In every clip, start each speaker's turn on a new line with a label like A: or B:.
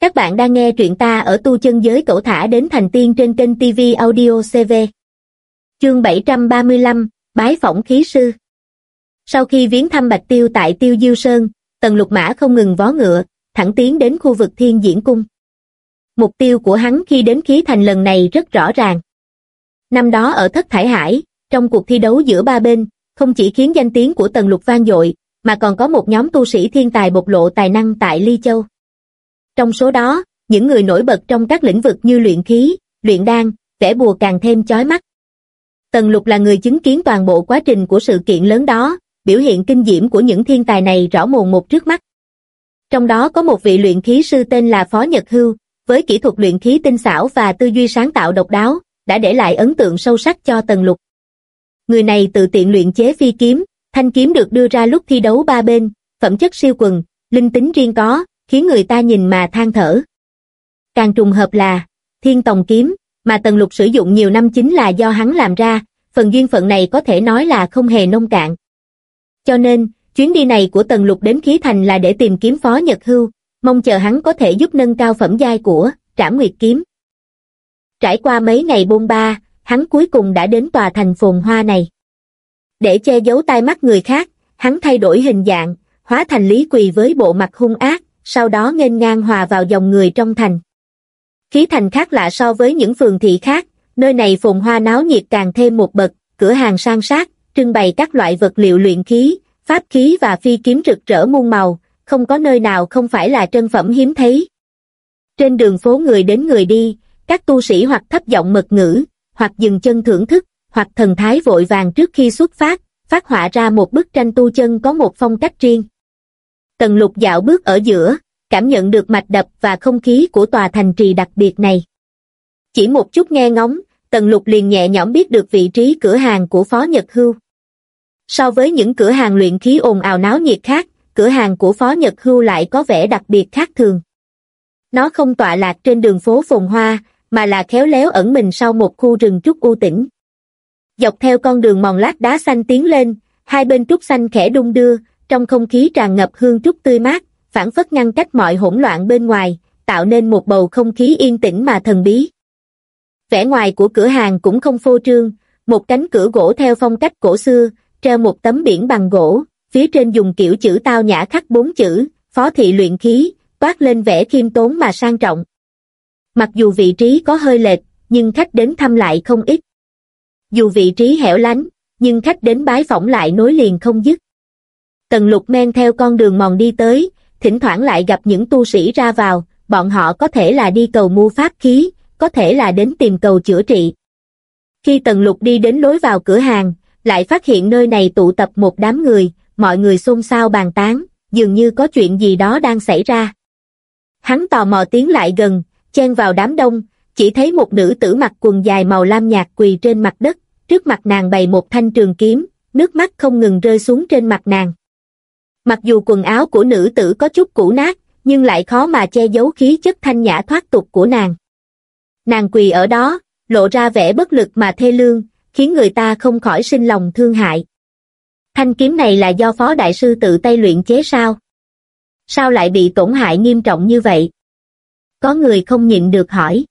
A: Các bạn đang nghe truyện ta ở tu chân giới cẩu thả đến thành tiên trên kênh TV Audio CV. Chương 735, Bái phỏng khí sư. Sau khi viếng thăm Bạch Tiêu tại Tiêu Diêu Sơn, Tần Lục Mã không ngừng vó ngựa, thẳng tiến đến khu vực Thiên Diễn Cung. Mục tiêu của hắn khi đến khí thành lần này rất rõ ràng. Năm đó ở Thất Thải Hải, trong cuộc thi đấu giữa ba bên, không chỉ khiến danh tiếng của Tần Lục vang dội, mà còn có một nhóm tu sĩ thiên tài bộc lộ tài năng tại Ly Châu. Trong số đó, những người nổi bật trong các lĩnh vực như luyện khí, luyện đan, vẽ bùa càng thêm chói mắt. Tần Lục là người chứng kiến toàn bộ quá trình của sự kiện lớn đó, biểu hiện kinh diễm của những thiên tài này rõ mồn một trước mắt. Trong đó có một vị luyện khí sư tên là Phó Nhật Hưu, với kỹ thuật luyện khí tinh xảo và tư duy sáng tạo độc đáo, đã để lại ấn tượng sâu sắc cho Tần Lục. Người này tự tiện luyện chế phi kiếm, thanh kiếm được đưa ra lúc thi đấu ba bên, phẩm chất siêu quần, linh tính riêng có, khiến người ta nhìn mà than thở. Càng trùng hợp là, thiên tòng kiếm, mà Tần Lục sử dụng nhiều năm chính là do hắn làm ra, phần duyên phận này có thể nói là không hề nông cạn. Cho nên, chuyến đi này của Tần Lục đến Khí Thành là để tìm kiếm Phó Nhật Hưu, mong chờ hắn có thể giúp nâng cao phẩm giai của Trảm Nguyệt Kiếm. Trải qua mấy ngày bôn ba, hắn cuối cùng đã đến tòa thành phồn hoa này. Để che giấu tai mắt người khác, hắn thay đổi hình dạng, hóa thành lý quỳ với bộ mặt hung ác, sau đó nghênh ngang hòa vào dòng người trong thành. Khí thành khác lạ so với những phường thị khác, nơi này phồn hoa náo nhiệt càng thêm một bậc, cửa hàng sang sát, trưng bày các loại vật liệu luyện khí, pháp khí và phi kiếm rực rỡ muôn màu, không có nơi nào không phải là trân phẩm hiếm thấy. Trên đường phố người đến người đi, các tu sĩ hoặc thấp giọng mật ngữ, hoặc dừng chân thưởng thức, hoặc thần thái vội vàng trước khi xuất phát, phát họa ra một bức tranh tu chân có một phong cách riêng. Tần lục dạo bước ở giữa, cảm nhận được mạch đập và không khí của tòa thành trì đặc biệt này. Chỉ một chút nghe ngóng, Tần lục liền nhẹ nhõm biết được vị trí cửa hàng của Phó Nhật Hưu. So với những cửa hàng luyện khí ồn ào náo nhiệt khác, cửa hàng của Phó Nhật Hưu lại có vẻ đặc biệt khác thường. Nó không tọa lạc trên đường phố phồn hoa, mà là khéo léo ẩn mình sau một khu rừng trúc u tĩnh. Dọc theo con đường mòn lát đá xanh tiến lên, hai bên trúc xanh khẽ đung đưa, trong không khí tràn ngập hương trúc tươi mát, phản phất ngăn cách mọi hỗn loạn bên ngoài, tạo nên một bầu không khí yên tĩnh mà thần bí. Vẻ ngoài của cửa hàng cũng không phô trương, một cánh cửa gỗ theo phong cách cổ xưa, treo một tấm biển bằng gỗ, phía trên dùng kiểu chữ tao nhã khắc bốn chữ, phó thị luyện khí, toát lên vẻ khiêm tốn mà sang trọng. Mặc dù vị trí có hơi lệch, nhưng khách đến thăm lại không ít. Dù vị trí hẻo lánh, nhưng khách đến bái phỏng lại nối liền không dứt. Tần lục men theo con đường mòn đi tới, thỉnh thoảng lại gặp những tu sĩ ra vào, bọn họ có thể là đi cầu mua pháp khí, có thể là đến tìm cầu chữa trị. Khi tần lục đi đến lối vào cửa hàng, lại phát hiện nơi này tụ tập một đám người, mọi người xôn xao bàn tán, dường như có chuyện gì đó đang xảy ra. Hắn tò mò tiến lại gần, chen vào đám đông, chỉ thấy một nữ tử mặc quần dài màu lam nhạt quỳ trên mặt đất, trước mặt nàng bày một thanh trường kiếm, nước mắt không ngừng rơi xuống trên mặt nàng. Mặc dù quần áo của nữ tử có chút cũ nát, nhưng lại khó mà che giấu khí chất thanh nhã thoát tục của nàng. Nàng quỳ ở đó, lộ ra vẻ bất lực mà thê lương, khiến người ta không khỏi sinh lòng thương hại. Thanh kiếm này là do phó đại sư tự tay luyện chế sao? Sao lại bị tổn hại nghiêm trọng như vậy? Có người không nhịn được hỏi.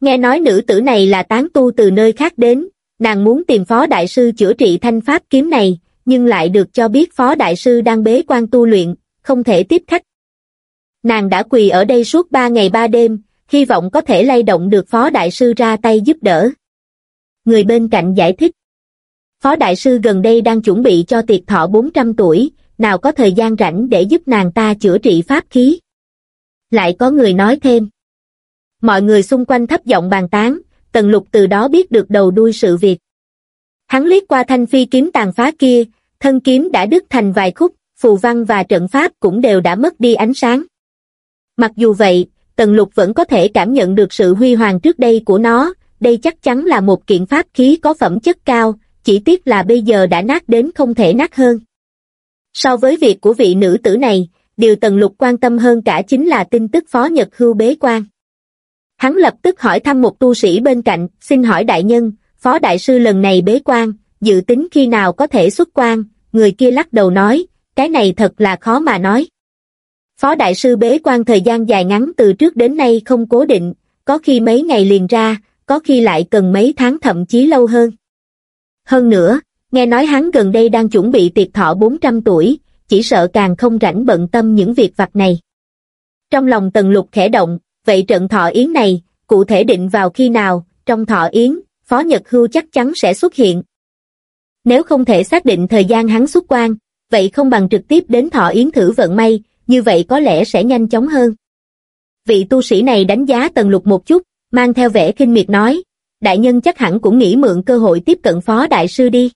A: Nghe nói nữ tử này là tán tu từ nơi khác đến, nàng muốn tìm phó đại sư chữa trị thanh pháp kiếm này, nhưng lại được cho biết phó đại sư đang bế quan tu luyện, không thể tiếp khách. Nàng đã quỳ ở đây suốt ba ngày ba đêm, hy vọng có thể lay động được phó đại sư ra tay giúp đỡ. Người bên cạnh giải thích. Phó đại sư gần đây đang chuẩn bị cho tiệc thọ 400 tuổi, nào có thời gian rảnh để giúp nàng ta chữa trị pháp khí. Lại có người nói thêm. Mọi người xung quanh thấp giọng bàn tán, Tần Lục từ đó biết được đầu đuôi sự việc. Hắn liếc qua thanh phi kiếm tàn phá kia, thân kiếm đã đứt thành vài khúc, phù văn và trận pháp cũng đều đã mất đi ánh sáng. Mặc dù vậy, Tần Lục vẫn có thể cảm nhận được sự huy hoàng trước đây của nó, đây chắc chắn là một kiện pháp khí có phẩm chất cao, chỉ tiếc là bây giờ đã nát đến không thể nát hơn. So với việc của vị nữ tử này, điều Tần Lục quan tâm hơn cả chính là tin tức Phó Nhật Hưu bế quan. Hắn lập tức hỏi thăm một tu sĩ bên cạnh, xin hỏi đại nhân, Phó Đại sư lần này bế quan, dự tính khi nào có thể xuất quan, người kia lắc đầu nói, cái này thật là khó mà nói. Phó đại sư bế quan thời gian dài ngắn từ trước đến nay không cố định, có khi mấy ngày liền ra, có khi lại cần mấy tháng thậm chí lâu hơn. Hơn nữa, nghe nói hắn gần đây đang chuẩn bị tiệc thọ 400 tuổi, chỉ sợ càng không rảnh bận tâm những việc vặt này. Trong lòng tần lục khẽ động, vậy trận thọ yến này, cụ thể định vào khi nào, trong thọ yến, Phó Nhật Hưu chắc chắn sẽ xuất hiện. Nếu không thể xác định thời gian hắn xuất quan, vậy không bằng trực tiếp đến thọ yến thử vận may, như vậy có lẽ sẽ nhanh chóng hơn. Vị tu sĩ này đánh giá tần lục một chút, mang theo vẻ kinh miệt nói, đại nhân chắc hẳn cũng nghĩ mượn cơ hội tiếp cận phó đại sư đi.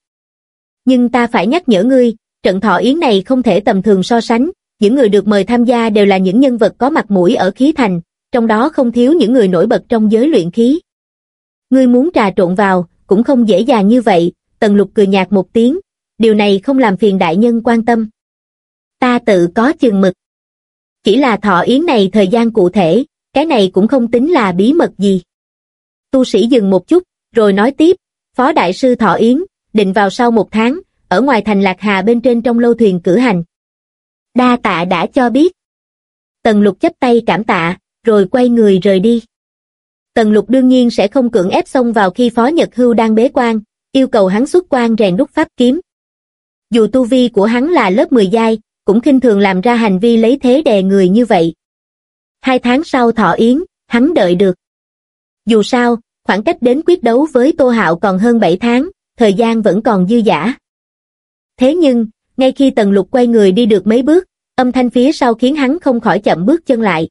A: Nhưng ta phải nhắc nhở ngươi, trận thọ yến này không thể tầm thường so sánh, những người được mời tham gia đều là những nhân vật có mặt mũi ở khí thành, trong đó không thiếu những người nổi bật trong giới luyện khí. Ngươi muốn trà trộn vào, cũng không dễ dàng như vậy, tần lục cười nhạt một tiếng, điều này không làm phiền đại nhân quan tâm. Ta tự có chừng mực. Chỉ là thọ yến này thời gian cụ thể, cái này cũng không tính là bí mật gì. Tu sĩ dừng một chút, rồi nói tiếp, Phó Đại sư Thọ Yến, định vào sau một tháng, ở ngoài thành Lạc Hà bên trên trong lâu thuyền cử hành. Đa tạ đã cho biết. Tần lục chấp tay cảm tạ, rồi quay người rời đi. Tần lục đương nhiên sẽ không cưỡng ép xông vào khi Phó Nhật Hưu đang bế quan, yêu cầu hắn xuất quan rèn đúc pháp kiếm. Dù tu vi của hắn là lớp 10 giai, cũng khinh thường làm ra hành vi lấy thế đè người như vậy. Hai tháng sau thọ yến, hắn đợi được. Dù sao, khoảng cách đến quyết đấu với Tô Hạo còn hơn 7 tháng, thời gian vẫn còn dư dả. Thế nhưng, ngay khi Tần Lục quay người đi được mấy bước, âm thanh phía sau khiến hắn không khỏi chậm bước chân lại.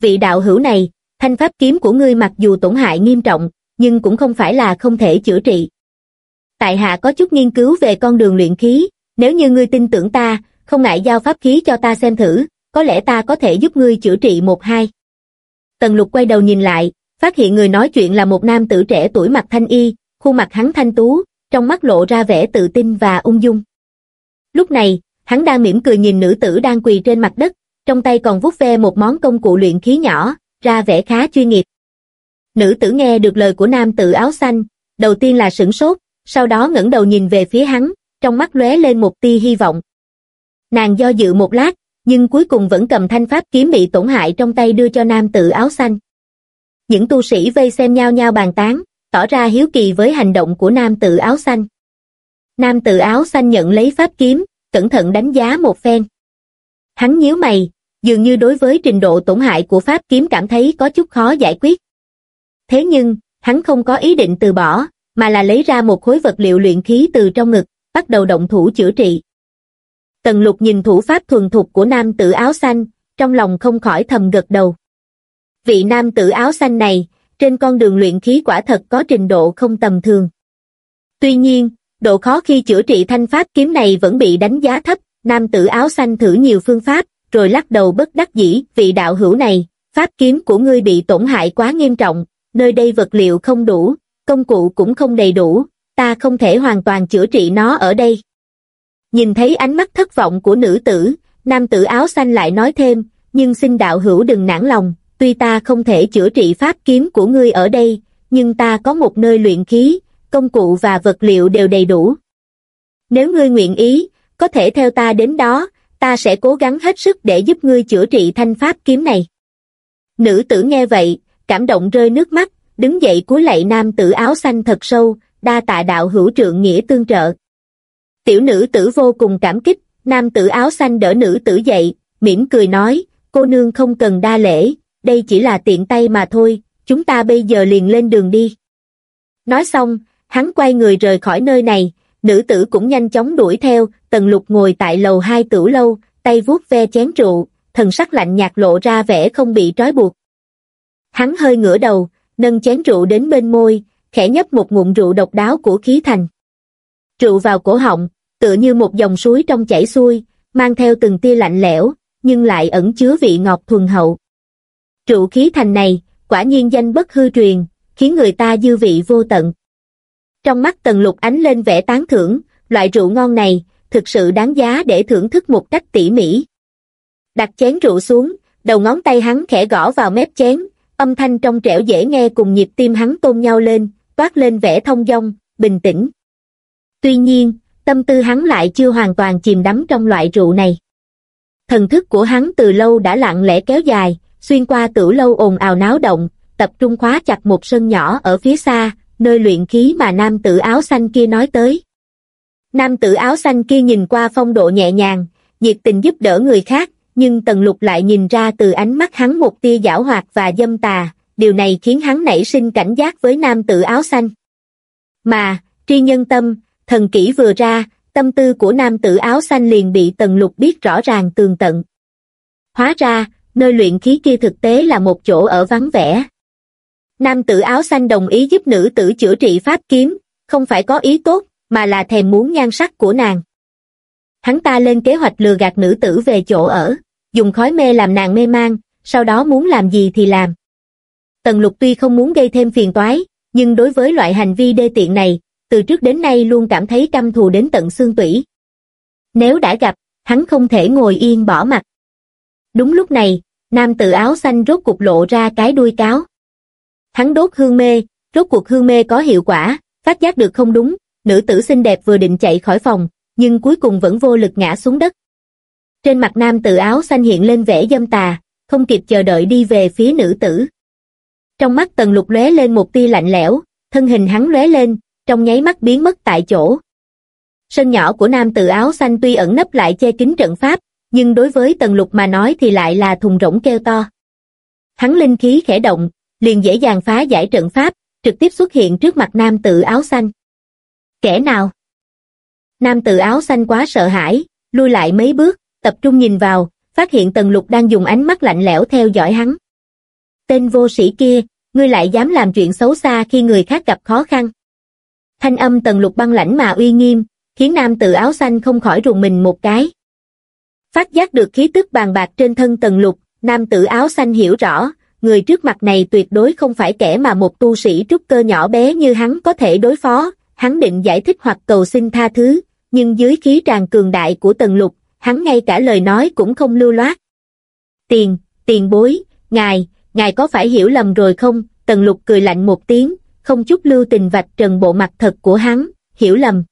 A: Vị đạo hữu này, thanh pháp kiếm của ngươi mặc dù tổn hại nghiêm trọng, nhưng cũng không phải là không thể chữa trị. Tại hạ có chút nghiên cứu về con đường luyện khí, nếu như ngươi tin tưởng ta, không ngại giao pháp khí cho ta xem thử, có lẽ ta có thể giúp ngươi chữa trị một hai. Tần lục quay đầu nhìn lại, phát hiện người nói chuyện là một nam tử trẻ tuổi mặt thanh y, khuôn mặt hắn thanh tú, trong mắt lộ ra vẻ tự tin và ung dung. Lúc này, hắn đang mỉm cười nhìn nữ tử đang quỳ trên mặt đất, trong tay còn vuốt ve một món công cụ luyện khí nhỏ, ra vẻ khá chuyên nghiệp. Nữ tử nghe được lời của nam tử áo xanh, đầu tiên là sửng sốt, sau đó ngẩng đầu nhìn về phía hắn, trong mắt lóe lên một tia hy vọng. Nàng do dự một lát, nhưng cuối cùng vẫn cầm thanh pháp kiếm bị tổn hại trong tay đưa cho nam tử áo xanh. Những tu sĩ vây xem nhau nhau bàn tán, tỏ ra hiếu kỳ với hành động của nam tử áo xanh. Nam tử áo xanh nhận lấy pháp kiếm, cẩn thận đánh giá một phen. Hắn nhíu mày, dường như đối với trình độ tổn hại của pháp kiếm cảm thấy có chút khó giải quyết. Thế nhưng, hắn không có ý định từ bỏ, mà là lấy ra một khối vật liệu luyện khí từ trong ngực, bắt đầu động thủ chữa trị. Tần lục nhìn thủ pháp thuần thục của nam tử áo xanh, trong lòng không khỏi thầm gật đầu. Vị nam tử áo xanh này, trên con đường luyện khí quả thật có trình độ không tầm thường. Tuy nhiên, độ khó khi chữa trị thanh pháp kiếm này vẫn bị đánh giá thấp, nam tử áo xanh thử nhiều phương pháp, rồi lắc đầu bất đắc dĩ, vị đạo hữu này, pháp kiếm của ngươi bị tổn hại quá nghiêm trọng, nơi đây vật liệu không đủ, công cụ cũng không đầy đủ, ta không thể hoàn toàn chữa trị nó ở đây. Nhìn thấy ánh mắt thất vọng của nữ tử, nam tử áo xanh lại nói thêm, nhưng xin đạo hữu đừng nản lòng, tuy ta không thể chữa trị pháp kiếm của ngươi ở đây, nhưng ta có một nơi luyện khí, công cụ và vật liệu đều đầy đủ. Nếu ngươi nguyện ý, có thể theo ta đến đó, ta sẽ cố gắng hết sức để giúp ngươi chữa trị thanh pháp kiếm này. Nữ tử nghe vậy, cảm động rơi nước mắt, đứng dậy cúi lạy nam tử áo xanh thật sâu, đa tạ đạo hữu trượng nghĩa tương trợ. Tiểu nữ tử vô cùng cảm kích, nam tử áo xanh đỡ nữ tử dậy, mỉm cười nói, cô nương không cần đa lễ, đây chỉ là tiện tay mà thôi, chúng ta bây giờ liền lên đường đi. Nói xong, hắn quay người rời khỏi nơi này, nữ tử cũng nhanh chóng đuổi theo, tần lục ngồi tại lầu hai tử lâu, tay vuốt ve chén rượu, thần sắc lạnh nhạt lộ ra vẻ không bị trói buộc. Hắn hơi ngửa đầu, nâng chén rượu đến bên môi, khẽ nhấp một ngụm rượu độc đáo của khí thành. Rượu vào cổ họng, tựa như một dòng suối trong chảy xuôi, mang theo từng tia lạnh lẽo, nhưng lại ẩn chứa vị ngọt thuần hậu. Rượu khí thành này, quả nhiên danh bất hư truyền, khiến người ta dư vị vô tận. Trong mắt tần lục ánh lên vẻ tán thưởng, loại rượu ngon này, thực sự đáng giá để thưởng thức một cách tỉ mỉ. Đặt chén rượu xuống, đầu ngón tay hắn khẽ gõ vào mép chén, âm thanh trong trẻo dễ nghe cùng nhịp tim hắn tôn nhau lên, toát lên vẻ thông dong, bình tĩnh. Tuy nhiên, tâm tư hắn lại chưa hoàn toàn chìm đắm trong loại rượu này. Thần thức của hắn từ lâu đã lặng lẽ kéo dài, xuyên qua tử lâu ồn ào náo động, tập trung khóa chặt một sân nhỏ ở phía xa, nơi luyện khí mà nam tử áo xanh kia nói tới. Nam tử áo xanh kia nhìn qua phong độ nhẹ nhàng, nhiệt tình giúp đỡ người khác, nhưng Tần Lục lại nhìn ra từ ánh mắt hắn một tia giảo hoạt và dâm tà, điều này khiến hắn nảy sinh cảnh giác với nam tử áo xanh. Mà, tri nhân tâm, thần kỹ vừa ra, tâm tư của nam tử áo xanh liền bị Tần Lục biết rõ ràng tường tận. Hóa ra, nơi luyện khí kia thực tế là một chỗ ở vắng vẻ. Nam tử áo xanh đồng ý giúp nữ tử chữa trị pháp kiếm, không phải có ý tốt, mà là thèm muốn nhan sắc của nàng. Hắn ta lên kế hoạch lừa gạt nữ tử về chỗ ở, dùng khói mê làm nàng mê mang, sau đó muốn làm gì thì làm. Tần lục tuy không muốn gây thêm phiền toái, nhưng đối với loại hành vi đê tiện này, từ trước đến nay luôn cảm thấy căm thù đến tận xương tủy. Nếu đã gặp, hắn không thể ngồi yên bỏ mặt. Đúng lúc này, nam tự áo xanh rốt cục lộ ra cái đuôi cáo. Hắn đốt hương mê, rốt cuộc hương mê có hiệu quả, phát giác được không đúng, nữ tử xinh đẹp vừa định chạy khỏi phòng, nhưng cuối cùng vẫn vô lực ngã xuống đất. Trên mặt nam tự áo xanh hiện lên vẻ dâm tà, không kịp chờ đợi đi về phía nữ tử. Trong mắt tần lục lóe lên một tia lạnh lẽo, thân hình hắn lóe lên, trong nháy mắt biến mất tại chỗ. Sân nhỏ của nam tự áo xanh tuy ẩn nấp lại che kín trận pháp, nhưng đối với tần lục mà nói thì lại là thùng rỗng kêu to. Hắn linh khí khẽ động, liền dễ dàng phá giải trận pháp, trực tiếp xuất hiện trước mặt nam tự áo xanh. Kẻ nào? Nam tử áo xanh quá sợ hãi, lui lại mấy bước, tập trung nhìn vào, phát hiện tần lục đang dùng ánh mắt lạnh lẽo theo dõi hắn. Tên vô sĩ kia, ngươi lại dám làm chuyện xấu xa khi người khác gặp khó khăn. Thanh âm tần lục băng lãnh mà uy nghiêm, khiến nam tử áo xanh không khỏi rùng mình một cái. Phát giác được khí tức bàn bạc trên thân tần lục, nam tử áo xanh hiểu rõ, người trước mặt này tuyệt đối không phải kẻ mà một tu sĩ trúc cơ nhỏ bé như hắn có thể đối phó, hắn định giải thích hoặc cầu xin tha thứ, nhưng dưới khí tràn cường đại của tần lục, hắn ngay cả lời nói cũng không lưu loát. Tiền, tiền bối, ngài, ngài có phải hiểu lầm rồi không? Tần lục cười lạnh một tiếng, không chút lưu tình vạch trần bộ mặt thật của hắn, hiểu lầm.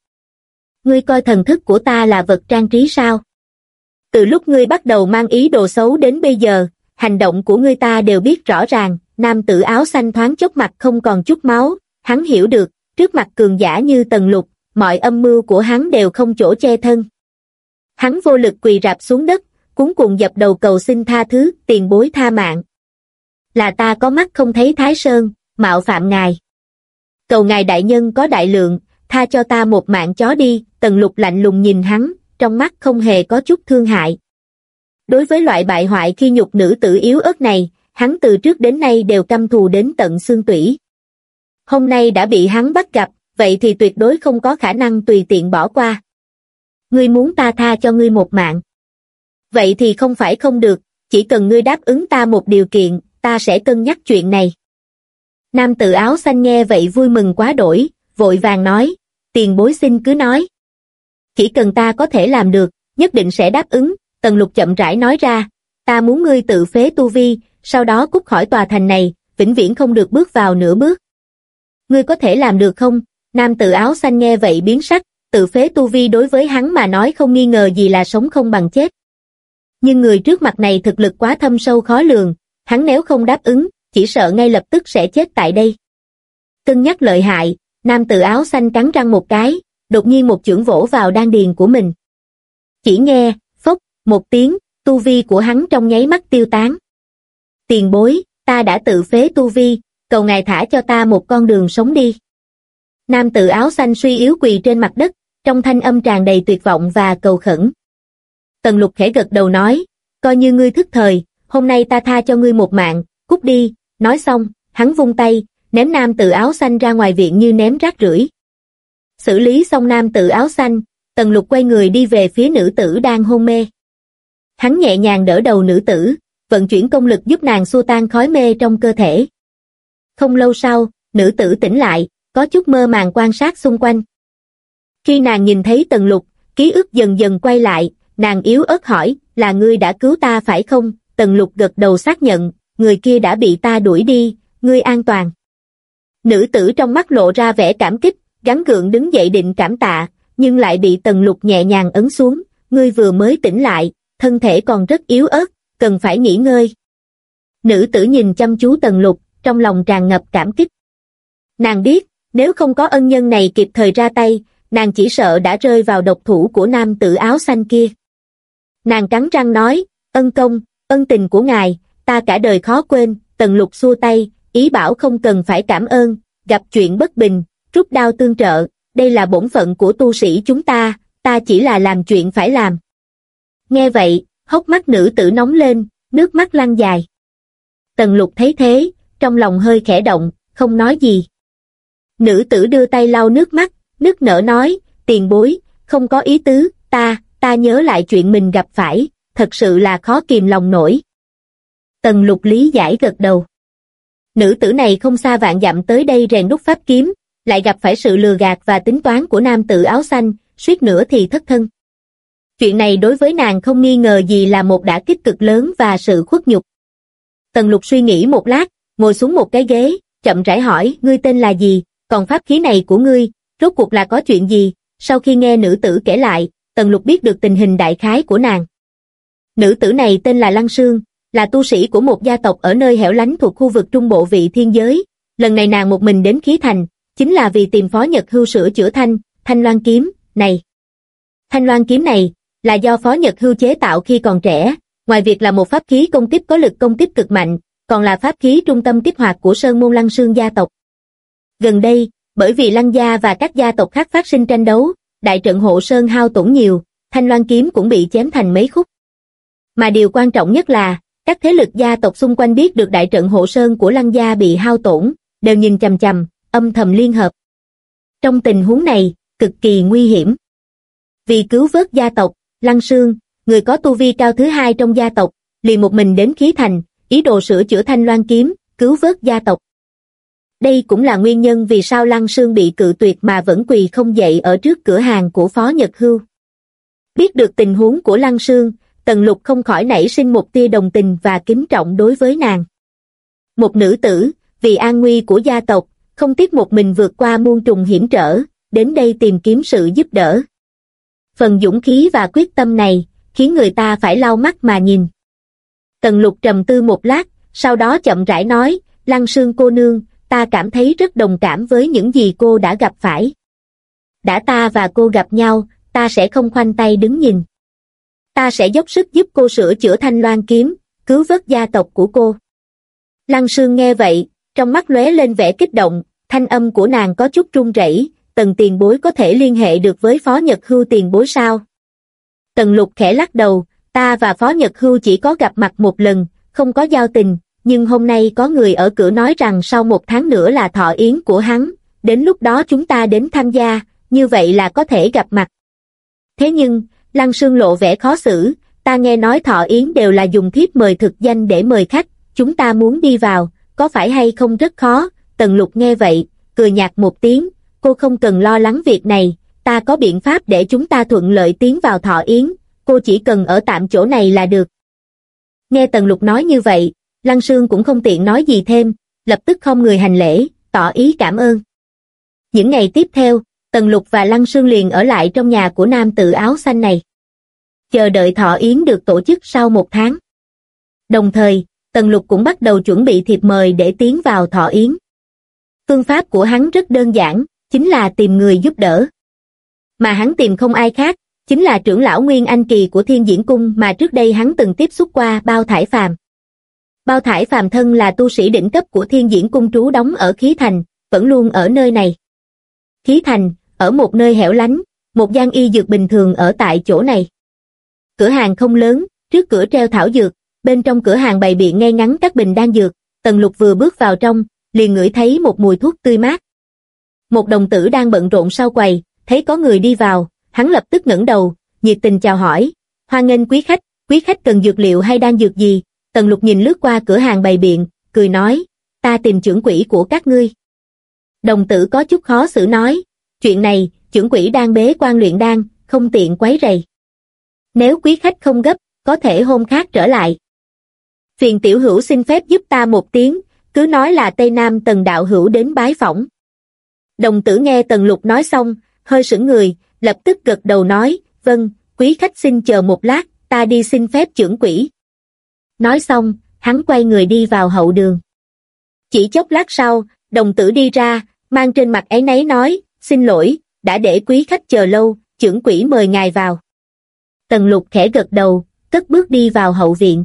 A: Ngươi coi thần thức của ta là vật trang trí sao? Từ lúc ngươi bắt đầu mang ý đồ xấu đến bây giờ, hành động của ngươi ta đều biết rõ ràng, nam tử áo xanh thoáng chốc mặt không còn chút máu, hắn hiểu được, trước mặt cường giả như tần lục, mọi âm mưu của hắn đều không chỗ che thân. Hắn vô lực quỳ rạp xuống đất, cuốn cuồng dập đầu cầu xin tha thứ, tiền bối tha mạng. Là ta có mắt không thấy Thái Sơn, mạo phạm ngài. Cầu ngài đại nhân có đại lượng, tha cho ta một mạng chó đi, tần lục lạnh lùng nhìn hắn, trong mắt không hề có chút thương hại. Đối với loại bại hoại khi nhục nữ tử yếu ớt này, hắn từ trước đến nay đều căm thù đến tận xương tủy. Hôm nay đã bị hắn bắt gặp, vậy thì tuyệt đối không có khả năng tùy tiện bỏ qua. Ngươi muốn ta tha cho ngươi một mạng. Vậy thì không phải không được, chỉ cần ngươi đáp ứng ta một điều kiện, ta sẽ cân nhắc chuyện này. Nam tự áo xanh nghe vậy vui mừng quá đổi, vội vàng nói, tiền bối xin cứ nói. Chỉ cần ta có thể làm được, nhất định sẽ đáp ứng, tần lục chậm rãi nói ra, ta muốn ngươi tự phế tu vi, sau đó cút khỏi tòa thành này, vĩnh viễn không được bước vào nửa bước. Ngươi có thể làm được không? Nam tự áo xanh nghe vậy biến sắc, tự phế tu vi đối với hắn mà nói không nghi ngờ gì là sống không bằng chết. Nhưng người trước mặt này thực lực quá thâm sâu khó lường, hắn nếu không đáp ứng, chỉ sợ ngay lập tức sẽ chết tại đây. Cân nhắc lợi hại, nam tự áo xanh cắn răng một cái, đột nhiên một chưởng vỗ vào đan điền của mình. Chỉ nghe, phốc, một tiếng, tu vi của hắn trong nháy mắt tiêu tán. Tiền bối, ta đã tự phế tu vi, cầu ngài thả cho ta một con đường sống đi. Nam tử áo xanh suy yếu quỳ trên mặt đất, trong thanh âm tràn đầy tuyệt vọng và cầu khẩn. Tần lục khẽ gật đầu nói, coi như ngươi thức thời, hôm nay ta tha cho ngươi một mạng, cút đi, nói xong, hắn vung tay, ném nam tử áo xanh ra ngoài viện như ném rác rưởi. Xử lý xong nam tử áo xanh, tần lục quay người đi về phía nữ tử đang hôn mê. Hắn nhẹ nhàng đỡ đầu nữ tử, vận chuyển công lực giúp nàng xua tan khói mê trong cơ thể. Không lâu sau, nữ tử tỉnh lại, có chút mơ màng quan sát xung quanh. Khi nàng nhìn thấy tần lục, ký ức dần dần quay lại, nàng yếu ớt hỏi, là ngươi đã cứu ta phải không? Tần lục gật đầu xác nhận, người kia đã bị ta đuổi đi, ngươi an toàn. Nữ tử trong mắt lộ ra vẻ cảm kích, gắn gượng đứng dậy định cảm tạ, nhưng lại bị tần lục nhẹ nhàng ấn xuống, ngươi vừa mới tỉnh lại, thân thể còn rất yếu ớt, cần phải nghỉ ngơi. Nữ tử nhìn chăm chú tần lục, trong lòng tràn ngập cảm kích. Nàng biết, nếu không có ân nhân này kịp thời ra tay, nàng chỉ sợ đã rơi vào độc thủ của nam tử áo xanh kia. Nàng cắn răng nói, ân công, ân tình của ngài, ta cả đời khó quên, tần lục xua tay, ý bảo không cần phải cảm ơn, gặp chuyện bất bình, rút đao tương trợ, đây là bổn phận của tu sĩ chúng ta, ta chỉ là làm chuyện phải làm. Nghe vậy, hốc mắt nữ tử nóng lên, nước mắt lăn dài. Tần lục thấy thế, trong lòng hơi khẽ động, không nói gì. Nữ tử đưa tay lau nước mắt, nước nở nói, tiền bối, không có ý tứ, ta, ta nhớ lại chuyện mình gặp phải, thật sự là khó kìm lòng nổi. Tần lục lý giải gật đầu. Nữ tử này không xa vạn dặm tới đây rèn đúc pháp kiếm, lại gặp phải sự lừa gạt và tính toán của nam tử áo xanh, suýt nữa thì thất thân. Chuyện này đối với nàng không nghi ngờ gì là một đả kích cực lớn và sự khuất nhục. Tần lục suy nghĩ một lát, ngồi xuống một cái ghế, chậm rãi hỏi, ngươi tên là gì, còn pháp khí này của ngươi, rốt cuộc là có chuyện gì, sau khi nghe nữ tử kể lại, tần lục biết được tình hình đại khái của nàng. Nữ tử này tên là Lăng Sương, là tu sĩ của một gia tộc ở nơi hẻo lánh thuộc khu vực trung bộ vị thiên giới, lần này nàng một mình đến khí thành, chính là vì tìm phó nhật hưu sửa chữa thanh, thanh loan kiếm, này. Thanh loan kiếm này, là do phó nhật hưu chế tạo khi còn trẻ, ngoài việc là một pháp khí công kích có lực công kích cực mạnh, còn là pháp khí trung tâm kích hoạt của Sơn Môn Lăng Sương gia tộc. Gần đây, bởi vì Lăng gia và các gia tộc khác phát sinh tranh đấu, đại trận hộ Sơn hao tổn nhiều, thanh loan kiếm cũng bị chém thành mấy khúc. Mà điều quan trọng nhất là, các thế lực gia tộc xung quanh biết được đại trận hộ Sơn của Lăng gia bị hao tổn, đều nhìn chầm chầm, âm thầm liên hợp. Trong tình huống này, cực kỳ nguy hiểm. Vì cứu vớt gia tộc, Lăng Sương, người có tu vi cao thứ hai trong gia tộc, liền một mình đến khí thành, ý đồ sửa chữa thanh loan kiếm, cứu vớt gia tộc. Đây cũng là nguyên nhân vì sao Lăng Sương bị cự tuyệt mà vẫn quỳ không dậy ở trước cửa hàng của Phó Nhật Hưu. Biết được tình huống của Lăng Sương, Tần Lục không khỏi nảy sinh một tia đồng tình và kính trọng đối với nàng. Một nữ tử, vì an nguy của gia tộc, không tiếc một mình vượt qua muôn trùng hiểm trở, đến đây tìm kiếm sự giúp đỡ. Phần dũng khí và quyết tâm này, khiến người ta phải lau mắt mà nhìn. Tần lục trầm tư một lát, sau đó chậm rãi nói, Lăng Sương cô nương, ta cảm thấy rất đồng cảm với những gì cô đã gặp phải. Đã ta và cô gặp nhau, ta sẽ không khoanh tay đứng nhìn. Ta sẽ dốc sức giúp cô sửa chữa thanh loan kiếm, cứu vớt gia tộc của cô. Lăng Sương nghe vậy, trong mắt lóe lên vẻ kích động, thanh âm của nàng có chút run rẩy, tần tiền bối có thể liên hệ được với phó nhật hưu tiền bối sao? Tần lục khẽ lắc đầu, ta và phó nhật hưu chỉ có gặp mặt một lần, không có giao tình, nhưng hôm nay có người ở cửa nói rằng sau một tháng nữa là thọ yến của hắn, đến lúc đó chúng ta đến tham gia, như vậy là có thể gặp mặt. Thế nhưng, Lăng Sương lộ vẻ khó xử, ta nghe nói thọ yến đều là dùng thiếp mời thực danh để mời khách, chúng ta muốn đi vào, có phải hay không rất khó, Tần Lục nghe vậy, cười nhạt một tiếng, cô không cần lo lắng việc này, ta có biện pháp để chúng ta thuận lợi tiến vào thọ yến, cô chỉ cần ở tạm chỗ này là được. Nghe Tần Lục nói như vậy, Lăng Sương cũng không tiện nói gì thêm, lập tức không người hành lễ, tỏ ý cảm ơn. Những ngày tiếp theo, Tần Lục và Lăng Sương liền ở lại trong nhà của nam tự áo xanh này. Chờ đợi thọ yến được tổ chức sau một tháng. Đồng thời, Tần Lục cũng bắt đầu chuẩn bị thiệp mời để tiến vào thọ yến. Phương pháp của hắn rất đơn giản, chính là tìm người giúp đỡ. Mà hắn tìm không ai khác, chính là trưởng lão Nguyên Anh Kỳ của Thiên Diễn Cung mà trước đây hắn từng tiếp xúc qua Bao Thải Phàm. Bao Thải Phàm thân là tu sĩ đỉnh cấp của Thiên Diễn Cung trú đóng ở Khí Thành, vẫn luôn ở nơi này. Khí Thành, ở một nơi hẻo lánh, một gian y dược bình thường ở tại chỗ này. Cửa hàng không lớn, trước cửa treo thảo dược, bên trong cửa hàng bày biện ngay ngắn các bình đan dược, Tần Lục vừa bước vào trong, liền ngửi thấy một mùi thuốc tươi mát. Một đồng tử đang bận rộn sau quầy, thấy có người đi vào, hắn lập tức ngẩng đầu, nhiệt tình chào hỏi, hoan nghênh quý khách, quý khách cần dược liệu hay đan dược gì? Tần Lục nhìn lướt qua cửa hàng bày biện, cười nói, ta tìm trưởng quỹ của các ngươi. Đồng tử có chút khó xử nói, chuyện này, trưởng quỹ đang bế quan luyện đan, không tiện quấy rầy. Nếu quý khách không gấp, có thể hôm khác trở lại. Phiền tiểu hữu xin phép giúp ta một tiếng, cứ nói là Tây Nam Tần Đạo Hữu đến bái phỏng. Đồng tử nghe Tần Lục nói xong, hơi sững người, lập tức gật đầu nói, vâng, quý khách xin chờ một lát, ta đi xin phép trưởng quỹ. Nói xong, hắn quay người đi vào hậu đường. Chỉ chốc lát sau, đồng tử đi ra, mang trên mặt ấy nấy nói, xin lỗi, đã để quý khách chờ lâu, trưởng quỹ mời ngài vào. Tần lục khẽ gật đầu, cất bước đi vào hậu viện.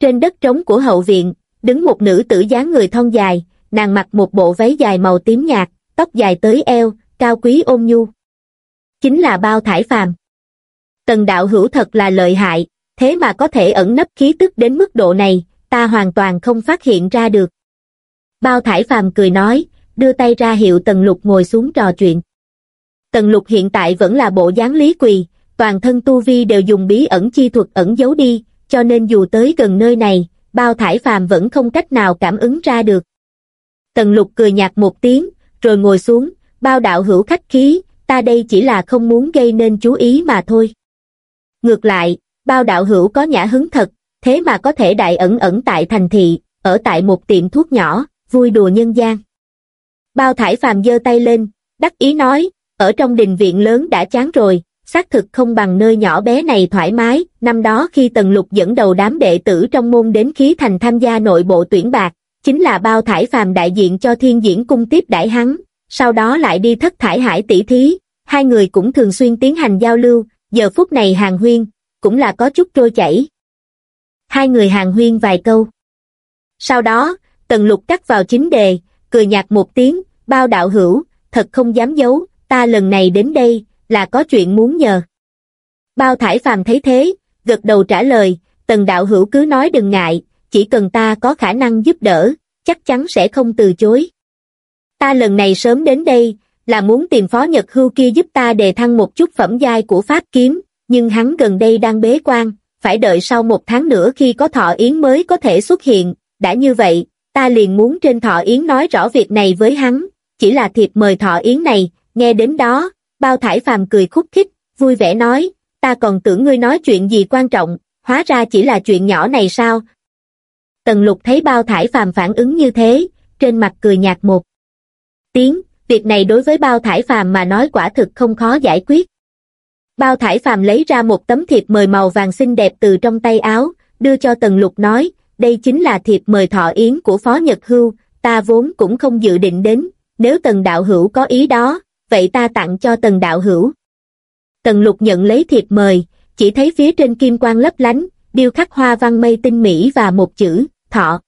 A: Trên đất trống của hậu viện, đứng một nữ tử dáng người thon dài, nàng mặc một bộ váy dài màu tím nhạt, tóc dài tới eo, cao quý ôn nhu. Chính là bao thải phàm. Tần đạo hữu thật là lợi hại, thế mà có thể ẩn nấp khí tức đến mức độ này, ta hoàn toàn không phát hiện ra được. Bao thải phàm cười nói, đưa tay ra hiệu tần lục ngồi xuống trò chuyện. Tần lục hiện tại vẫn là bộ dáng lý quỳ, toàn thân tu vi đều dùng bí ẩn chi thuật ẩn giấu đi, cho nên dù tới gần nơi này, bao thải phàm vẫn không cách nào cảm ứng ra được. Tần lục cười nhạt một tiếng, rồi ngồi xuống, bao đạo hữu khách khí, ta đây chỉ là không muốn gây nên chú ý mà thôi. Ngược lại, bao đạo hữu có nhã hứng thật, thế mà có thể đại ẩn ẩn tại thành thị, ở tại một tiệm thuốc nhỏ, vui đùa nhân gian. Bao thải phàm giơ tay lên, đắc ý nói, ở trong đình viện lớn đã chán rồi, xác thực không bằng nơi nhỏ bé này thoải mái, năm đó khi Tần Lục dẫn đầu đám đệ tử trong môn đến khí thành tham gia nội bộ tuyển bạc, chính là bao thải phàm đại diện cho thiên diễn cung tiếp đãi hắn, sau đó lại đi thất thải hải tỷ thí, hai người cũng thường xuyên tiến hành giao lưu, giờ phút này hàng huyên, cũng là có chút trôi chảy. Hai người hàng huyên vài câu. Sau đó, Tần Lục cắt vào chính đề, cười nhạt một tiếng, bao đạo hữu, thật không dám giấu, ta lần này đến đây, là có chuyện muốn nhờ. Bao thải phàm thấy thế, gật đầu trả lời, tần đạo hữu cứ nói đừng ngại, chỉ cần ta có khả năng giúp đỡ, chắc chắn sẽ không từ chối. Ta lần này sớm đến đây, là muốn tìm phó nhật hưu kia giúp ta đề thăng một chút phẩm giai của pháp kiếm, nhưng hắn gần đây đang bế quan, phải đợi sau một tháng nữa khi có thọ yến mới có thể xuất hiện, đã như vậy, ta liền muốn trên thọ yến nói rõ việc này với hắn, chỉ là thiệp mời thọ yến này, nghe đến đó, bao thải phàm cười khúc khích, vui vẻ nói, ta còn tưởng ngươi nói chuyện gì quan trọng, hóa ra chỉ là chuyện nhỏ này sao? Tần lục thấy bao thải phàm phản ứng như thế, trên mặt cười nhạt một tiếng, việc này đối với bao thải phàm mà nói quả thực không khó giải quyết. Bao thải phàm lấy ra một tấm thiệp mời màu vàng xinh đẹp từ trong tay áo, đưa cho tần lục nói, đây chính là thiệp mời thọ yến của Phó Nhật Hưu, ta vốn cũng không dự định đến, nếu tần đạo hữu có ý đó, vậy ta tặng cho tần đạo hữu. Tần lục nhận lấy thiệp mời, chỉ thấy phía trên kim quang lấp lánh, điêu khắc hoa văn mây tinh mỹ và một chữ, thọ.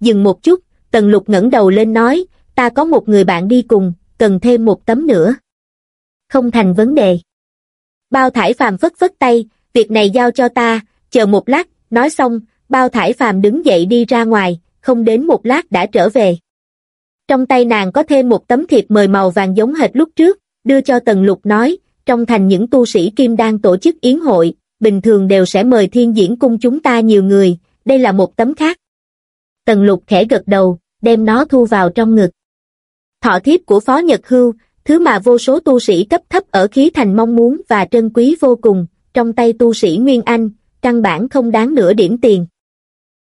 A: Dừng một chút, tần lục ngẩng đầu lên nói, ta có một người bạn đi cùng, cần thêm một tấm nữa. Không thành vấn đề. Bao thải phàm phất phất tay, việc này giao cho ta, chờ một lát, nói xong, bao thải phàm đứng dậy đi ra ngoài, không đến một lát đã trở về. Trong tay nàng có thêm một tấm thiệp mời màu vàng giống hệt lúc trước, đưa cho Tần Lục nói, trong thành những tu sĩ kim đang tổ chức yến hội, bình thường đều sẽ mời thiên diễn cung chúng ta nhiều người, đây là một tấm khác. Tần Lục khẽ gật đầu, đem nó thu vào trong ngực. Thọ thiếp của Phó Nhật Hưu, thứ mà vô số tu sĩ cấp thấp ở khí thành mong muốn và trân quý vô cùng, trong tay tu sĩ Nguyên Anh, căn bản không đáng nửa điểm tiền.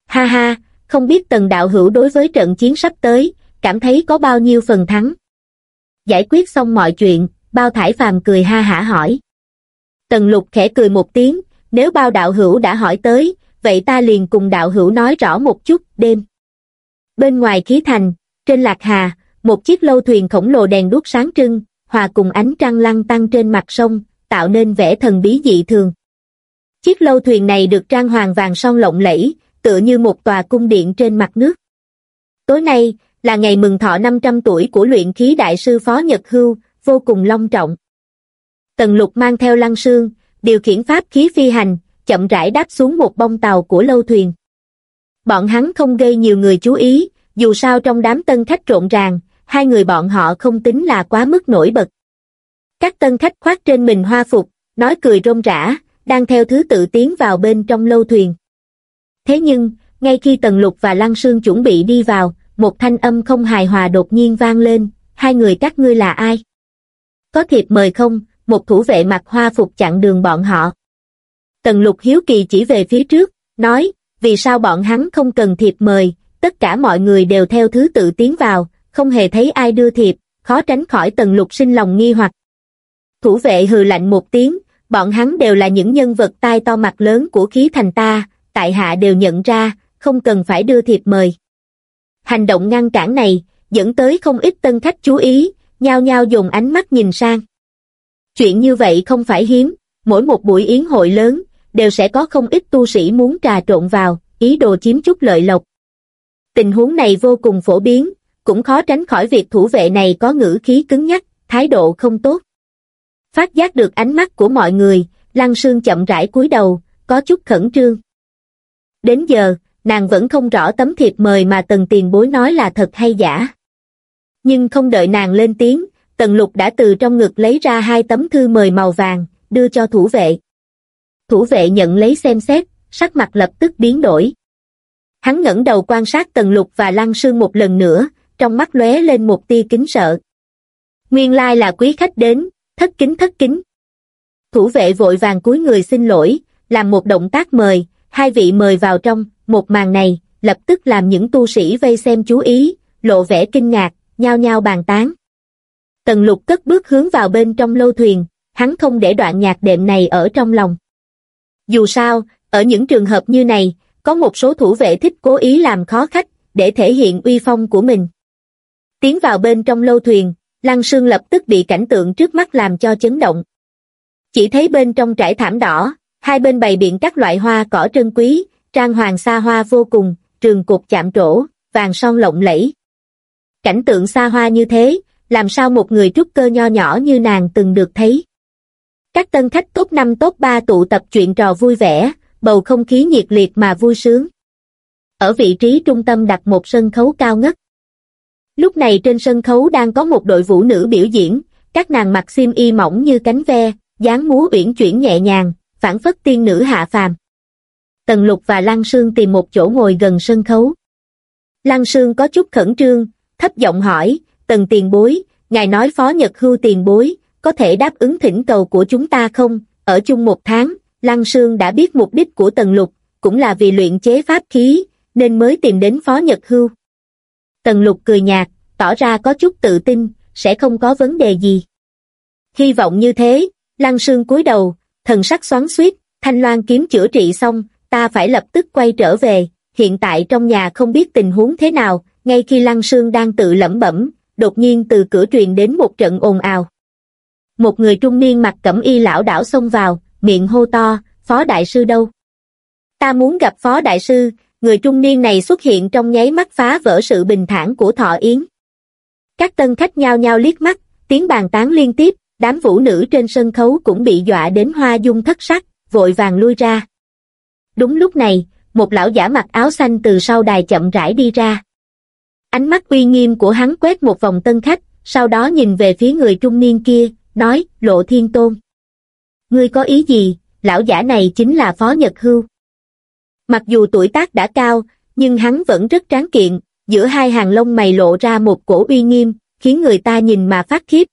A: Ha ha, không biết tần đạo hữu đối với trận chiến sắp tới, cảm thấy có bao nhiêu phần thắng. Giải quyết xong mọi chuyện, bao thải phàm cười ha hả hỏi. Tần lục khẽ cười một tiếng, nếu bao đạo hữu đã hỏi tới, vậy ta liền cùng đạo hữu nói rõ một chút, đêm. Bên ngoài khí thành, trên lạc hà, một chiếc lâu thuyền khổng lồ đèn đuốc sáng trưng, hòa cùng ánh trăng lăn tăng trên mặt sông, tạo nên vẻ thần bí dị thường. Chiếc lâu thuyền này được trang hoàng vàng son lộng lẫy, tựa như một tòa cung điện trên mặt nước. Tối nay, là ngày mừng thọ 500 tuổi của luyện khí đại sư Phó Nhật Hưu, vô cùng long trọng. Tần lục mang theo lăng sương, điều khiển pháp khí phi hành, chậm rãi đáp xuống một bông tàu của lâu thuyền. Bọn hắn không gây nhiều người chú ý, dù sao trong đám tân khách rộn ràng, hai người bọn họ không tính là quá mức nổi bật. Các tân khách khoác trên mình hoa phục, nói cười rôm rã, đang theo thứ tự tiến vào bên trong lâu thuyền. Thế nhưng, ngay khi Tần Lục và Lăng Sương chuẩn bị đi vào, một thanh âm không hài hòa đột nhiên vang lên, hai người các ngươi là ai? Có thiệp mời không? Một thủ vệ mặc hoa phục chặn đường bọn họ. Tần Lục hiếu kỳ chỉ về phía trước, nói, vì sao bọn hắn không cần thiệp mời, tất cả mọi người đều theo thứ tự tiến vào, không hề thấy ai đưa thiệp, khó tránh khỏi Tần Lục sinh lòng nghi hoặc. Thủ vệ hừ lạnh một tiếng, bọn hắn đều là những nhân vật tai to mặt lớn của khí thành ta, tại hạ đều nhận ra, không cần phải đưa thiệp mời. Hành động ngăn cản này, dẫn tới không ít tân khách chú ý, nhao nhao dùng ánh mắt nhìn sang. Chuyện như vậy không phải hiếm, mỗi một buổi yến hội lớn, đều sẽ có không ít tu sĩ muốn trà trộn vào, ý đồ chiếm chút lợi lộc. Tình huống này vô cùng phổ biến, cũng khó tránh khỏi việc thủ vệ này có ngữ khí cứng nhắc, thái độ không tốt. Phát giác được ánh mắt của mọi người, Lăng Sương chậm rãi cúi đầu, có chút khẩn trương. Đến giờ, nàng vẫn không rõ tấm thiệp mời mà tần tiền bối nói là thật hay giả. Nhưng không đợi nàng lên tiếng, tần lục đã từ trong ngực lấy ra hai tấm thư mời màu vàng, đưa cho thủ vệ. Thủ vệ nhận lấy xem xét, sắc mặt lập tức biến đổi. Hắn ngẩng đầu quan sát tần lục và lăng sương một lần nữa, trong mắt lóe lên một tia kính sợ. Nguyên lai là quý khách đến, thất kính thất kính. Thủ vệ vội vàng cúi người xin lỗi, làm một động tác mời, hai vị mời vào trong, một màn này, lập tức làm những tu sĩ vây xem chú ý, lộ vẻ kinh ngạc, nhao nhao bàn tán. Tần lục cất bước hướng vào bên trong lâu thuyền, hắn không để đoạn nhạc đệm này ở trong lòng. Dù sao, ở những trường hợp như này, có một số thủ vệ thích cố ý làm khó khách, để thể hiện uy phong của mình. Tiến vào bên trong lâu thuyền, Lăng Sương lập tức bị cảnh tượng trước mắt làm cho chấn động. Chỉ thấy bên trong trải thảm đỏ, hai bên bày biện các loại hoa cỏ trân quý, trang hoàng xa hoa vô cùng, trường cục chạm trổ, vàng son lộng lẫy. Cảnh tượng xa hoa như thế, làm sao một người trúc cơ nho nhỏ như nàng từng được thấy. Các tân khách top 5 top 3 tụ tập chuyện trò vui vẻ, bầu không khí nhiệt liệt mà vui sướng. Ở vị trí trung tâm đặt một sân khấu cao ngất. Lúc này trên sân khấu đang có một đội vũ nữ biểu diễn, các nàng mặc xiêm y mỏng như cánh ve, dáng múa uyển chuyển nhẹ nhàng, phản phất tiên nữ hạ phàm. Tần Lục và Lăng Sương tìm một chỗ ngồi gần sân khấu. Lăng Sương có chút khẩn trương, thấp giọng hỏi, Tần tiền bối, ngài nói phó nhật hưu tiền bối, có thể đáp ứng thỉnh cầu của chúng ta không? Ở chung một tháng, Lăng Sương đã biết mục đích của Tần Lục, cũng là vì luyện chế pháp khí, nên mới tìm đến phó nhật hưu. Tần Lục cười nhạt, tỏ ra có chút tự tin, sẽ không có vấn đề gì. Hy vọng như thế, Lăng Sương cúi đầu, thần sắc xoắn xuýt, thanh loan kiếm chữa trị xong, ta phải lập tức quay trở về, hiện tại trong nhà không biết tình huống thế nào, ngay khi Lăng Sương đang tự lẩm bẩm, đột nhiên từ cửa truyền đến một trận ồn ào. Một người trung niên mặc cẩm y lão đảo xông vào, miệng hô to, phó đại sư đâu? Ta muốn gặp phó đại sư, người trung niên này xuất hiện trong nháy mắt phá vỡ sự bình thản của thọ yến. Các tân khách nhao nhao liếc mắt, tiếng bàn tán liên tiếp, đám vũ nữ trên sân khấu cũng bị dọa đến hoa dung thất sắc, vội vàng lui ra. Đúng lúc này, một lão giả mặc áo xanh từ sau đài chậm rãi đi ra. Ánh mắt uy nghiêm của hắn quét một vòng tân khách, sau đó nhìn về phía người trung niên kia, nói, lộ thiên tôn. Ngươi có ý gì, lão giả này chính là Phó Nhật Hưu. Mặc dù tuổi tác đã cao, nhưng hắn vẫn rất tráng kiện, giữa hai hàng lông mày lộ ra một cổ uy nghiêm, khiến người ta nhìn mà phát khiếp.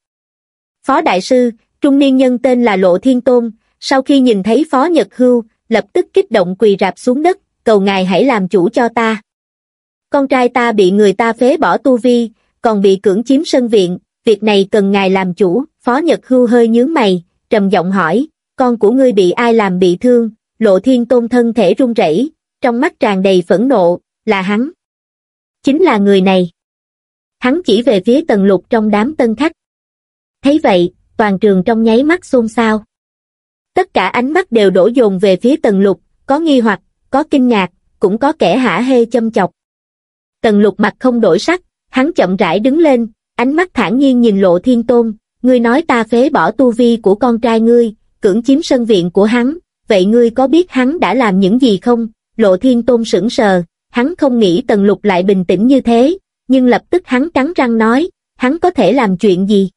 A: Phó Đại Sư, trung niên nhân tên là Lộ Thiên Tôn, sau khi nhìn thấy Phó Nhật Hưu, lập tức kích động quỳ rạp xuống đất, cầu ngài hãy làm chủ cho ta. Con trai ta bị người ta phế bỏ tu vi, còn bị cưỡng chiếm sân viện, việc này cần ngài làm chủ, Phó Nhật Hưu hơi nhướng mày, trầm giọng hỏi, con của ngươi bị ai làm bị thương, lộ thiên tôn thân thể run rẩy, trong mắt tràn đầy phẫn nộ, là hắn. Chính là người này. Hắn chỉ về phía tầng lục trong đám tân khách. Thấy vậy, toàn trường trong nháy mắt xôn xao. Tất cả ánh mắt đều đổ dồn về phía tầng lục, có nghi hoặc, có kinh ngạc, cũng có kẻ hả hê châm chọc. Tần lục mặt không đổi sắc, hắn chậm rãi đứng lên, ánh mắt thản nhiên nhìn lộ thiên tôn, ngươi nói ta phế bỏ tu vi của con trai ngươi, cưỡng chiếm sân viện của hắn, vậy ngươi có biết hắn đã làm những gì không? Lộ thiên tôn sững sờ, hắn không nghĩ tần lục lại bình tĩnh như thế, nhưng lập tức hắn cắn răng nói, hắn có thể làm chuyện gì?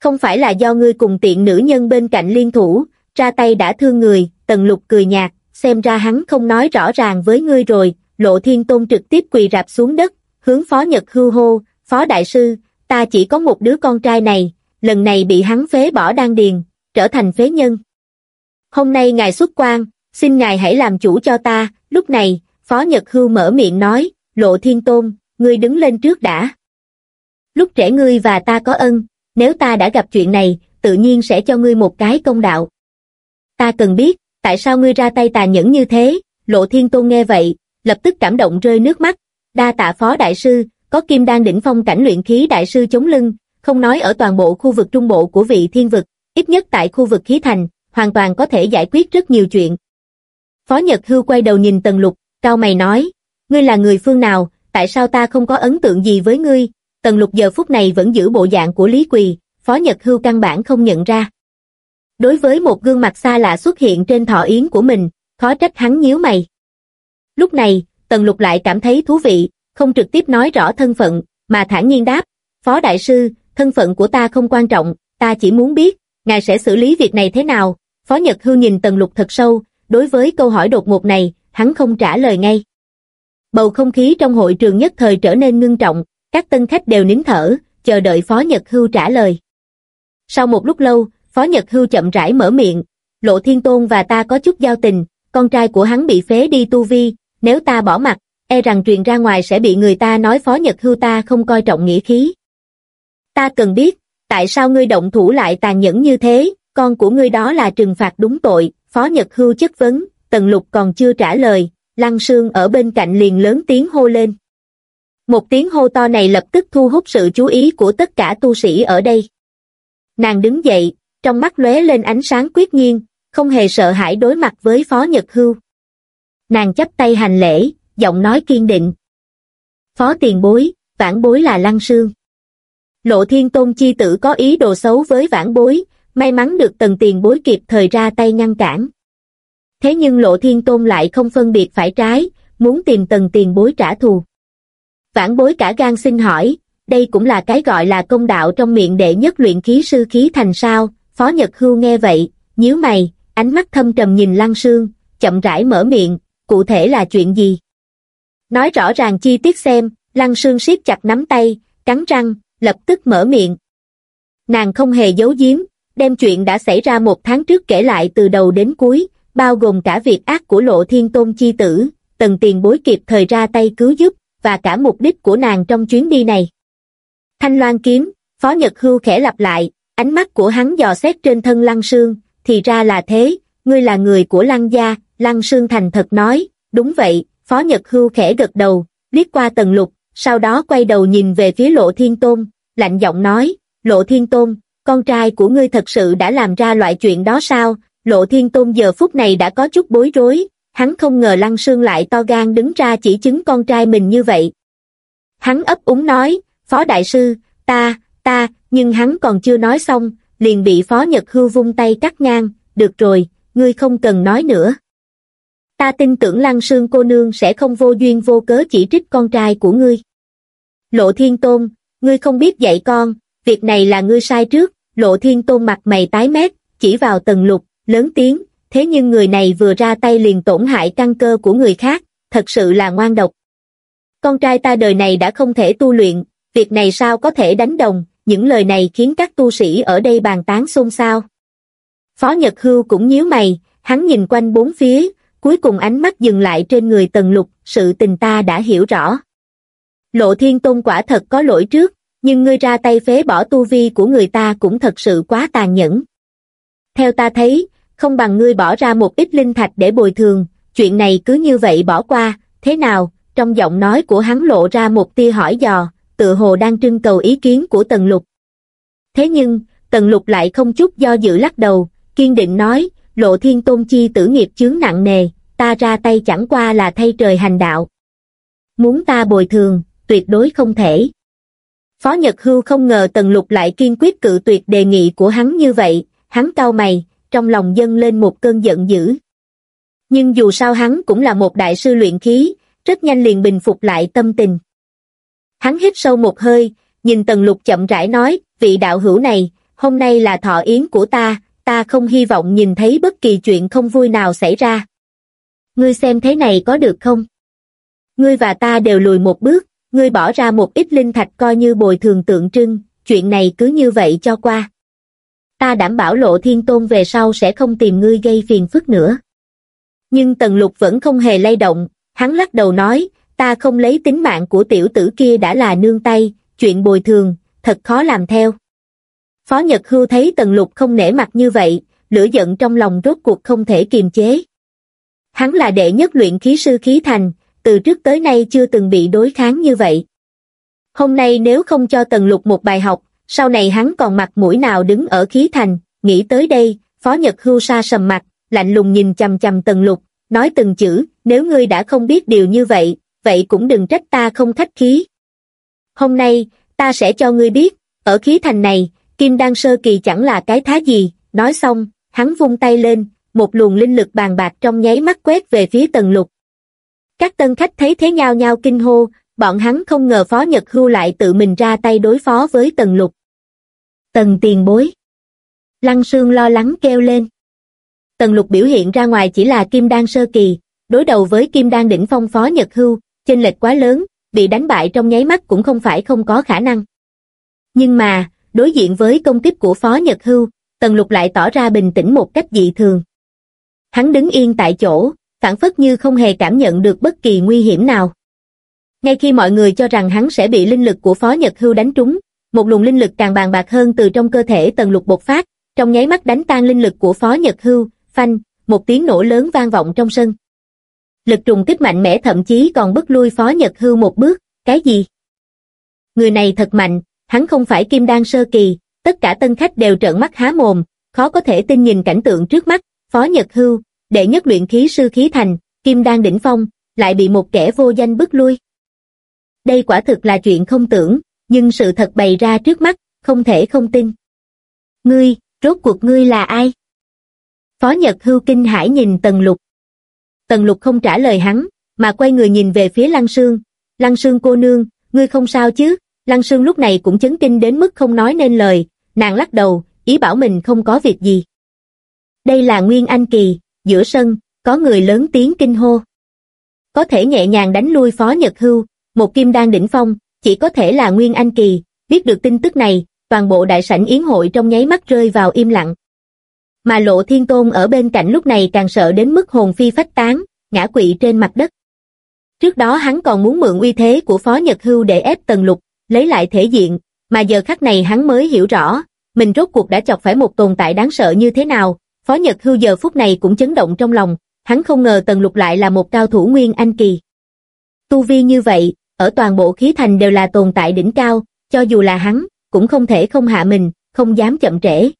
A: Không phải là do ngươi cùng tiện nữ nhân bên cạnh liên thủ, ra tay đã thương người, tần lục cười nhạt, xem ra hắn không nói rõ ràng với ngươi rồi, lộ thiên tôn trực tiếp quỳ rạp xuống đất, hướng phó nhật hư hô, phó đại sư, ta chỉ có một đứa con trai này, lần này bị hắn phế bỏ đan điền, trở thành phế nhân. Hôm nay ngài xuất quan, xin ngài hãy làm chủ cho ta, lúc này, phó nhật hưu mở miệng nói, lộ thiên tôn, ngươi đứng lên trước đã. Lúc trẻ ngươi và ta có ân, nếu ta đã gặp chuyện này, tự nhiên sẽ cho ngươi một cái công đạo. ta cần biết, tại sao ngươi ra tay tàn nhẫn như thế, lộ thiên tôn nghe vậy, lập tức cảm động rơi nước mắt, đa tạ phó đại sư, có kim đan đỉnh phong cảnh luyện khí đại sư chống lưng, không nói ở toàn bộ khu vực trung bộ của vị thiên vực, ít nhất tại khu vực khí thành, hoàn toàn có thể giải quyết rất nhiều chuyện. Phó Nhật Hưu quay đầu nhìn Tần Lục, cao mày nói, ngươi là người phương nào, tại sao ta không có ấn tượng gì với ngươi? Tần Lục giờ phút này vẫn giữ bộ dạng của Lý Quỳ, Phó Nhật Hưu căn bản không nhận ra. Đối với một gương mặt xa lạ xuất hiện trên thọ yến của mình, khó trách hắn nhíu mày. Lúc này, Tần Lục lại cảm thấy thú vị, không trực tiếp nói rõ thân phận, mà thản nhiên đáp, Phó Đại Sư, thân phận của ta không quan trọng, ta chỉ muốn biết, ngài sẽ xử lý việc này thế nào? Phó Nhật Hư nhìn Tần Lục thật sâu, đối với câu hỏi đột ngột này, hắn không trả lời ngay. Bầu không khí trong hội trường nhất thời trở nên ngưng trọng, các tân khách đều nín thở, chờ đợi Phó Nhật Hưu trả lời. Sau một lúc lâu, Phó Nhật Hưu chậm rãi mở miệng, Lộ Thiên Tôn và ta có chút giao tình, con trai của hắn bị phế đi tu vi, nếu ta bỏ mặt, e rằng truyền ra ngoài sẽ bị người ta nói Phó Nhật Hưu ta không coi trọng nghĩa khí. Ta cần biết, tại sao ngươi động thủ lại tàn nhẫn như thế, con của ngươi đó là trừng phạt đúng tội, Phó Nhật Hưu chất vấn, Tần Lục còn chưa trả lời, Lăng Sương ở bên cạnh liền lớn tiếng hô lên. Một tiếng hô to này lập tức thu hút sự chú ý của tất cả tu sĩ ở đây. Nàng đứng dậy, trong mắt lóe lên ánh sáng quyết nhiên, không hề sợ hãi đối mặt với Phó Nhật Hưu. Nàng chấp tay hành lễ, giọng nói kiên định. Phó tiền bối, vãn bối là Lăng Sương. Lộ thiên tôn chi tử có ý đồ xấu với vãn bối, may mắn được tần tiền bối kịp thời ra tay ngăn cản. Thế nhưng lộ thiên tôn lại không phân biệt phải trái, muốn tìm tần tiền bối trả thù. Vãn bối cả gan xin hỏi, đây cũng là cái gọi là công đạo trong miệng đệ nhất luyện khí sư khí thành sao, Phó Nhật Hưu nghe vậy, nhíu mày, ánh mắt thâm trầm nhìn Lăng Sương, chậm rãi mở miệng, cụ thể là chuyện gì? Nói rõ ràng chi tiết xem, Lăng Sương siết chặt nắm tay, cắn răng, lập tức mở miệng. Nàng không hề giấu giếm, đem chuyện đã xảy ra một tháng trước kể lại từ đầu đến cuối, bao gồm cả việc ác của lộ thiên tôn chi tử, tần tiền bối kịp thời ra tay cứu giúp, và cả mục đích của nàng trong chuyến đi này. Thanh loan kiếm, Phó Nhật Hưu khẽ lặp lại, ánh mắt của hắn dò xét trên thân Lăng Sương, thì ra là thế, ngươi là người của Lăng gia, Lăng Sương thành thật nói, đúng vậy, Phó Nhật Hưu khẽ gật đầu, liếc qua tần lục, sau đó quay đầu nhìn về phía Lộ Thiên Tôn, lạnh giọng nói, Lộ Thiên Tôn, con trai của ngươi thật sự đã làm ra loại chuyện đó sao? Lộ Thiên Tôn giờ phút này đã có chút bối rối, hắn không ngờ Lăng Sương lại to gan đứng ra chỉ chứng con trai mình như vậy. Hắn ấp úng nói, Phó Đại Sư, ta, ta, nhưng hắn còn chưa nói xong, liền bị Phó Nhật Hưu vung tay cắt ngang, được rồi, ngươi không cần nói nữa. Ta tin tưởng Lăng Sương cô nương sẽ không vô duyên vô cớ chỉ trích con trai của ngươi. Lộ Thiên Tôn, ngươi không biết dạy con, việc này là ngươi sai trước, Lộ Thiên Tôn mặt mày tái mét, chỉ vào tần lục, lớn tiếng, thế nhưng người này vừa ra tay liền tổn hại căn cơ của người khác, thật sự là ngoan độc. Con trai ta đời này đã không thể tu luyện, việc này sao có thể đánh đồng, những lời này khiến các tu sĩ ở đây bàn tán xôn xao. Phó Nhật Hưu cũng nhíu mày, hắn nhìn quanh bốn phía, cuối cùng ánh mắt dừng lại trên người tần lục, sự tình ta đã hiểu rõ. Lộ thiên tôn quả thật có lỗi trước, nhưng ngươi ra tay phế bỏ tu vi của người ta cũng thật sự quá tàn nhẫn. Theo ta thấy, không bằng ngươi bỏ ra một ít linh thạch để bồi thường, chuyện này cứ như vậy bỏ qua, thế nào, trong giọng nói của hắn lộ ra một tia hỏi dò, tự hồ đang trưng cầu ý kiến của Tần Lục. Thế nhưng, Tần Lục lại không chút do dự lắc đầu, kiên định nói, lộ thiên tôn chi tử nghiệp chướng nặng nề, ta ra tay chẳng qua là thay trời hành đạo. Muốn ta bồi thường, tuyệt đối không thể. Phó Nhật Hưu không ngờ Tần Lục lại kiên quyết cự tuyệt đề nghị của hắn như vậy, hắn cau mày, trong lòng dâng lên một cơn giận dữ. Nhưng dù sao hắn cũng là một đại sư luyện khí, rất nhanh liền bình phục lại tâm tình. Hắn hít sâu một hơi, nhìn Tần Lục chậm rãi nói, vị đạo hữu này, hôm nay là thọ yến của ta, ta không hy vọng nhìn thấy bất kỳ chuyện không vui nào xảy ra. Ngươi xem thế này có được không? Ngươi và ta đều lùi một bước, ngươi bỏ ra một ít linh thạch coi như bồi thường tượng trưng, chuyện này cứ như vậy cho qua. Ta đảm bảo lộ thiên tôn về sau sẽ không tìm ngươi gây phiền phức nữa. Nhưng Tần Lục vẫn không hề lay động, hắn lắc đầu nói, ta không lấy tính mạng của tiểu tử kia đã là nương tay, chuyện bồi thường, thật khó làm theo. Phó Nhật Hưu thấy Tần Lục không nể mặt như vậy, lửa giận trong lòng rốt cuộc không thể kiềm chế. Hắn là đệ nhất luyện khí sư khí thành, từ trước tới nay chưa từng bị đối kháng như vậy. Hôm nay nếu không cho Tần Lục một bài học, sau này hắn còn mặt mũi nào đứng ở khí thành, nghĩ tới đây, Phó Nhật Hưu sa sầm mặt, lạnh lùng nhìn chầm chầm Tần Lục, nói từng chữ, nếu ngươi đã không biết điều như vậy, vậy cũng đừng trách ta không khách khí. Hôm nay, ta sẽ cho ngươi biết, ở khí thành này, Kim Đan Sơ Kỳ chẳng là cái thá gì, nói xong, hắn vung tay lên, một luồng linh lực bàn bạc trong nháy mắt quét về phía Tần Lục. Các tân khách thấy thế nhao nhao kinh hô, bọn hắn không ngờ Phó Nhật Hưu lại tự mình ra tay đối phó với Tần Lục. Tần tiền bối. Lăng Sương lo lắng kêu lên. Tần Lục biểu hiện ra ngoài chỉ là Kim Đan Sơ Kỳ, đối đầu với Kim Đan đỉnh phong Phó Nhật Hưu, chênh lệch quá lớn, bị đánh bại trong nháy mắt cũng không phải không có khả năng. Nhưng mà, đối diện với công kích của Phó Nhật Hưu, Tần Lục lại tỏ ra bình tĩnh một cách dị thường. Hắn đứng yên tại chỗ, phản phất như không hề cảm nhận được bất kỳ nguy hiểm nào. Ngay khi mọi người cho rằng hắn sẽ bị linh lực của Phó Nhật Hưu đánh trúng, một luồng linh lực càng bàn bạc hơn từ trong cơ thể Tần Lục bộc phát, trong nháy mắt đánh tan linh lực của Phó Nhật Hưu, phanh, một tiếng nổ lớn vang vọng trong sân. Lực trùng kích mạnh mẽ thậm chí còn bức lui Phó Nhật Hưu một bước, cái gì? Người này thật mạnh, hắn không phải kim đan sơ kỳ, tất cả tân khách đều trợn mắt há mồm, khó có thể tin nhìn cảnh tượng trước mắt, Phó Nhật Hưu, đệ nhất luyện khí sư khí thành, kim đan đỉnh phong, lại bị một kẻ vô danh bức lui. Đây quả thực là chuyện không tưởng, nhưng sự thật bày ra trước mắt, không thể không tin. Ngươi, rốt cuộc ngươi là ai? Phó Nhật Hưu kinh hãi nhìn Tần Lục. Tần Lục không trả lời hắn, mà quay người nhìn về phía Lăng Sương. Lăng Sương cô nương, ngươi không sao chứ? Lăng Sương lúc này cũng chấn kinh đến mức không nói nên lời, nàng lắc đầu, ý bảo mình không có việc gì. Đây là Nguyên Anh Kỳ, giữa sân, có người lớn tiếng kinh hô. Có thể nhẹ nhàng đánh lui Phó Nhật Hưu, một kim đan đỉnh phong, chỉ có thể là Nguyên Anh Kỳ, biết được tin tức này, toàn bộ đại sảnh yến hội trong nháy mắt rơi vào im lặng. Mà lộ thiên tôn ở bên cạnh lúc này càng sợ đến mức hồn phi phách tán, ngã quỵ trên mặt đất. Trước đó hắn còn muốn mượn uy thế của Phó Nhật Hưu để ép Tần Lục, lấy lại thể diện, mà giờ khắc này hắn mới hiểu rõ, mình rốt cuộc đã chọc phải một tồn tại đáng sợ như thế nào, Phó Nhật Hưu giờ phút này cũng chấn động trong lòng, hắn không ngờ Tần Lục lại là một cao thủ nguyên anh kỳ. Tu vi như vậy, ở toàn bộ khí thành đều là tồn tại đỉnh cao, cho dù là hắn, cũng không thể không hạ mình, không dám chậm trễ.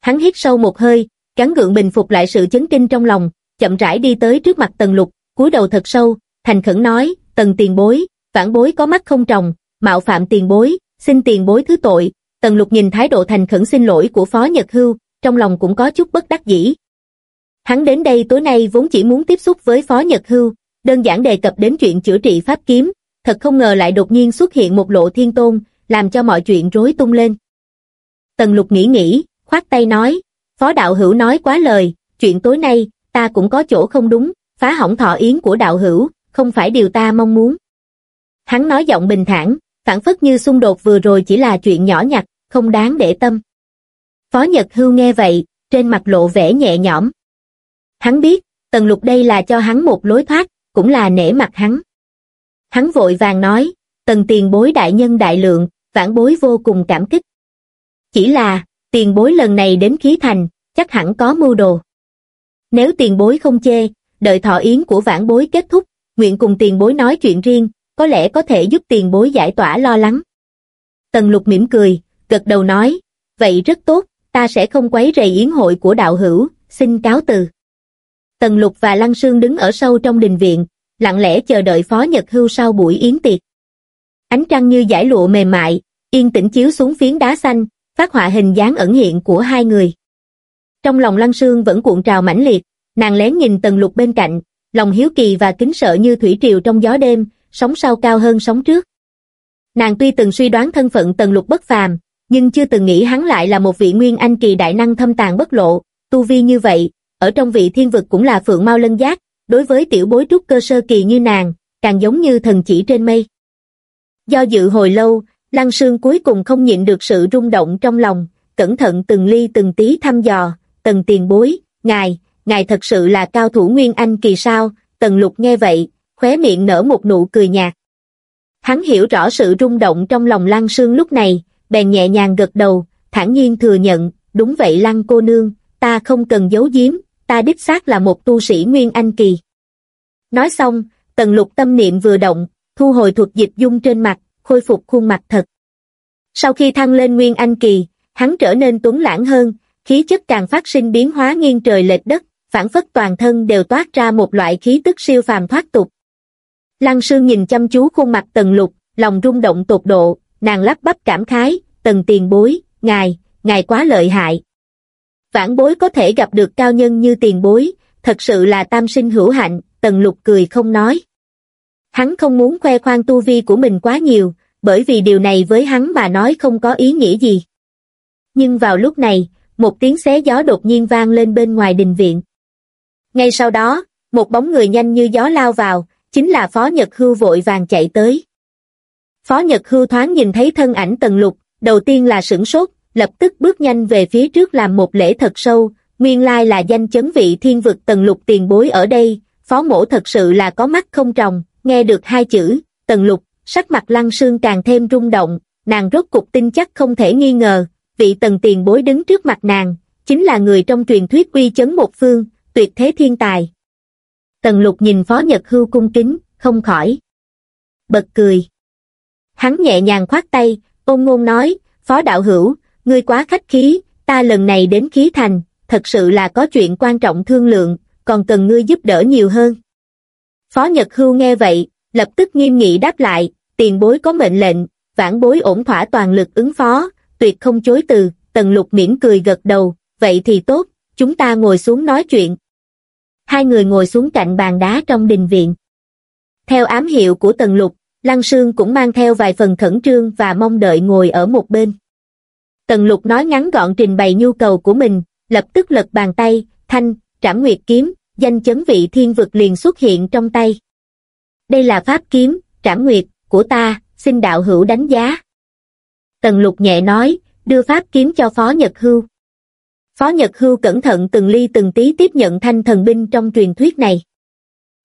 A: Hắn hít sâu một hơi, gắn gượng bình phục lại sự chấn kinh trong lòng, chậm rãi đi tới trước mặt Tần Lục, cúi đầu thật sâu, thành khẩn nói, Tần tiền bối, vãn bối có mắt không trồng, mạo phạm tiền bối, xin tiền bối thứ tội. Tần Lục nhìn thái độ thành khẩn xin lỗi của Phó Nhật Hưu, trong lòng cũng có chút bất đắc dĩ. Hắn đến đây tối nay vốn chỉ muốn tiếp xúc với Phó Nhật Hưu, đơn giản đề cập đến chuyện chữa trị pháp kiếm, thật không ngờ lại đột nhiên xuất hiện một lộ thiên tôn, làm cho mọi chuyện rối tung lên. Tần Lục nghĩ nghĩ, khoát tay nói, Phó Đạo Hữu nói quá lời, chuyện tối nay, ta cũng có chỗ không đúng, phá hỏng thọ yến của Đạo Hữu, không phải điều ta mong muốn. Hắn nói giọng bình thản, phản phất như xung đột vừa rồi chỉ là chuyện nhỏ nhặt, không đáng để tâm. Phó Nhật Hưu nghe vậy, trên mặt lộ vẻ nhẹ nhõm. Hắn biết, Tần Lục đây là cho hắn một lối thoát, cũng là nể mặt hắn. Hắn vội vàng nói, Tần tiền bối đại nhân đại lượng, vãn bối vô cùng cảm kích. Chỉ là, tiền bối lần này đến khí thành, chắc hẳn có mưu đồ. Nếu tiền bối không chê, đợi thọ yến của vãn bối kết thúc, nguyện cùng tiền bối nói chuyện riêng, có lẽ có thể giúp tiền bối giải tỏa lo lắng. Tần lục mỉm cười, gật đầu nói, vậy rất tốt, ta sẽ không quấy rầy yến hội của đạo hữu, xin cáo từ. Tần lục và Lăng Sương đứng ở sâu trong đình viện, lặng lẽ chờ đợi phó nhật hưu sau buổi yến tiệc. Ánh trăng như giải lụa mềm mại, yên tĩnh chiếu xuống phiến đá xanh, phát họa hình dáng ẩn hiện của hai người. Trong lòng Lăng Sương vẫn cuộn trào mãnh liệt, nàng lén nhìn tần lục bên cạnh, lòng hiếu kỳ và kính sợ như thủy triều trong gió đêm, sóng sau cao hơn sóng trước. Nàng tuy từng suy đoán thân phận tần lục bất phàm, nhưng chưa từng nghĩ hắn lại là một vị nguyên anh kỳ đại năng thâm tàng bất lộ, tu vi như vậy, ở trong vị thiên vực cũng là phượng mau lân giác, đối với tiểu bối trúc cơ sơ kỳ như nàng, càng giống như thần chỉ trên mây. Do dự hồi lâu, Lăng Sương cuối cùng không nhịn được sự rung động trong lòng, cẩn thận từng ly từng tí thăm dò, tần tiền bối, ngài, ngài thật sự là cao thủ Nguyên Anh kỳ sao, tần lục nghe vậy, khóe miệng nở một nụ cười nhạt. Hắn hiểu rõ sự rung động trong lòng Lăng Sương lúc này, bèn nhẹ nhàng gật đầu, thản nhiên thừa nhận, đúng vậy Lăng cô nương, ta không cần giấu giếm, ta đích xác là một tu sĩ Nguyên Anh Kỳ. Nói xong, tần lục tâm niệm vừa động, thu hồi thuật dịch dung trên mặt, khôi phục khuôn mặt thật. Sau khi thăng lên Nguyên Anh Kỳ, hắn trở nên tuấn lãng hơn, khí chất càng phát sinh biến hóa nghiêng trời lệch đất, phản phất toàn thân đều toát ra một loại khí tức siêu phàm thoát tục. Lăng Sương nhìn chăm chú khuôn mặt tần lục, lòng rung động tột độ, nàng lắp bắp cảm khái, tần tiền bối, ngài, ngài quá lợi hại. Vãn bối có thể gặp được cao nhân như tiền bối, thật sự là tam sinh hữu hạnh, tần lục cười không nói. Hắn không muốn khoe khoang tu vi của mình quá nhiều, bởi vì điều này với hắn mà nói không có ý nghĩa gì. Nhưng vào lúc này, một tiếng xé gió đột nhiên vang lên bên ngoài đình viện. Ngay sau đó, một bóng người nhanh như gió lao vào, chính là Phó Nhật Hưu vội vàng chạy tới. Phó Nhật Hưu thoáng nhìn thấy thân ảnh tần lục, đầu tiên là sửng sốt, lập tức bước nhanh về phía trước làm một lễ thật sâu, nguyên lai là danh chấn vị thiên vực tần lục tiền bối ở đây, phó mổ thật sự là có mắt không tròng, nghe được hai chữ, tần lục, sắc mặt lăng sương càng thêm rung động, nàng rốt cục tin chắc không thể nghi ngờ, vị tần tiền bối đứng trước mặt nàng, chính là người trong truyền thuyết uy chấn một phương, tuyệt thế thiên tài. Tần lục nhìn phó nhật hưu cung kính, không khỏi. Bật cười. Hắn nhẹ nhàng khoát tay, ôn ngôn nói, phó đạo hữu, ngươi quá khách khí, ta lần này đến khí thành, thật sự là có chuyện quan trọng thương lượng, còn cần ngươi giúp đỡ nhiều hơn. Phó Nhật Hưu nghe vậy, lập tức nghiêm nghị đáp lại, tiền bối có mệnh lệnh, vãn bối ổn thỏa toàn lực ứng phó, tuyệt không chối từ, tần lục miễn cười gật đầu, vậy thì tốt, chúng ta ngồi xuống nói chuyện. Hai người ngồi xuống cạnh bàn đá trong đình viện. Theo ám hiệu của tần lục, Lăng Sương cũng mang theo vài phần khẩn trương và mong đợi ngồi ở một bên. Tần lục nói ngắn gọn trình bày nhu cầu của mình, lập tức lật bàn tay, thanh, trảm nguyệt kiếm, danh chấn vị thiên vực liền xuất hiện trong tay. Đây là pháp kiếm, trảm nguyệt, của ta, xin đạo hữu đánh giá. Tần lục nhẹ nói, đưa pháp kiếm cho Phó Nhật Hưu. Phó Nhật Hưu cẩn thận từng ly từng tí tiếp nhận thanh thần binh trong truyền thuyết này.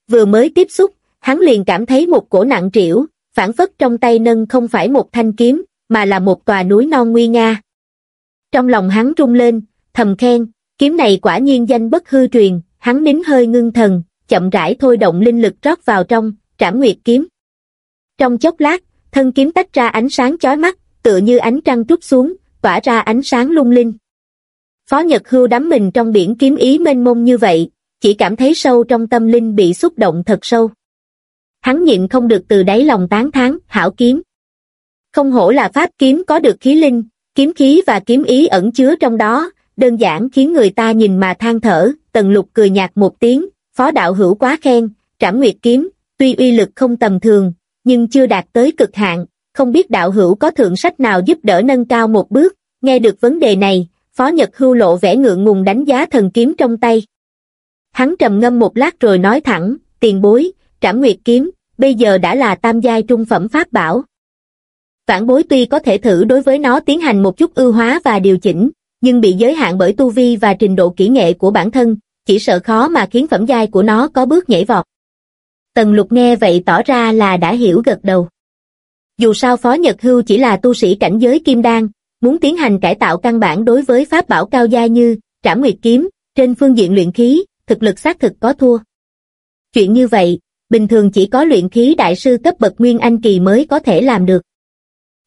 A: Vừa mới tiếp xúc, hắn liền cảm thấy một cổ nặng trĩu, phản phất trong tay nâng không phải một thanh kiếm, mà là một tòa núi non nguy nga. Trong lòng hắn rung lên, thầm khen, kiếm này quả nhiên danh bất hư truyền, hắn nín hơi ngưng thần, chậm rãi thôi động linh lực rót vào trong, trảm nguyệt kiếm. Trong chốc lát, thân kiếm tách ra ánh sáng chói mắt, tựa như ánh trăng trút xuống, tỏa ra ánh sáng lung linh. Phó Nhật Hưu đắm mình trong biển kiếm ý mênh mông như vậy, chỉ cảm thấy sâu trong tâm linh bị xúc động thật sâu. Hắn nhịn không được từ đáy lòng tán thán, hảo kiếm. Không hổ là pháp kiếm có được khí linh, kiếm khí và kiếm ý ẩn chứa trong đó, đơn giản khiến người ta nhìn mà than thở, tần lục cười nhạt một tiếng, phó đạo hữu quá khen, trảm nguyệt kiếm, tuy uy lực không tầm thường, nhưng chưa đạt tới cực hạn, không biết đạo hữu có thượng sách nào giúp đỡ nâng cao một bước, nghe được vấn đề này, phó nhật hưu lộ vẻ ngượng ngùng đánh giá thần kiếm trong tay. Hắn trầm ngâm một lát rồi nói thẳng, tiền bối, trảm nguyệt kiếm, bây giờ đã là tam giai trung phẩm pháp bảo. Vãn bối tuy có thể thử đối với nó tiến hành một chút ưu hóa và điều chỉnh, nhưng bị giới hạn bởi tu vi và trình độ kỹ nghệ của bản thân, chỉ sợ khó mà khiến phẩm giai của nó có bước nhảy vọt. Tần lục nghe vậy tỏ ra là đã hiểu gật đầu. Dù sao Phó Nhật Hưu chỉ là tu sĩ cảnh giới kim đan, muốn tiến hành cải tạo căn bản đối với pháp bảo cao gia như trảm nguyệt kiếm, trên phương diện luyện khí, thực lực xác thực có thua. Chuyện như vậy, bình thường chỉ có luyện khí đại sư cấp bậc Nguyên Anh Kỳ mới có thể làm được.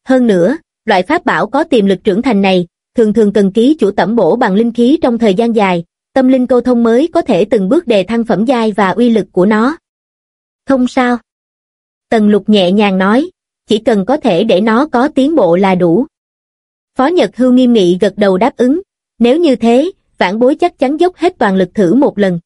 A: Hơn nữa, loại pháp bảo có tiềm lực trưởng thành này, thường thường cần ký chủ tẩm bổ bằng linh khí trong thời gian dài, tâm linh câu thông mới có thể từng bước đề thăng phẩm giai và uy lực của nó. Không sao. Tần lục nhẹ nhàng nói, chỉ cần có thể để nó có tiến bộ là đủ. Phó Nhật Hưu nghiêm nghị gật đầu đáp ứng, nếu như thế, vãn bối chắc chắn dốc hết toàn lực thử một lần.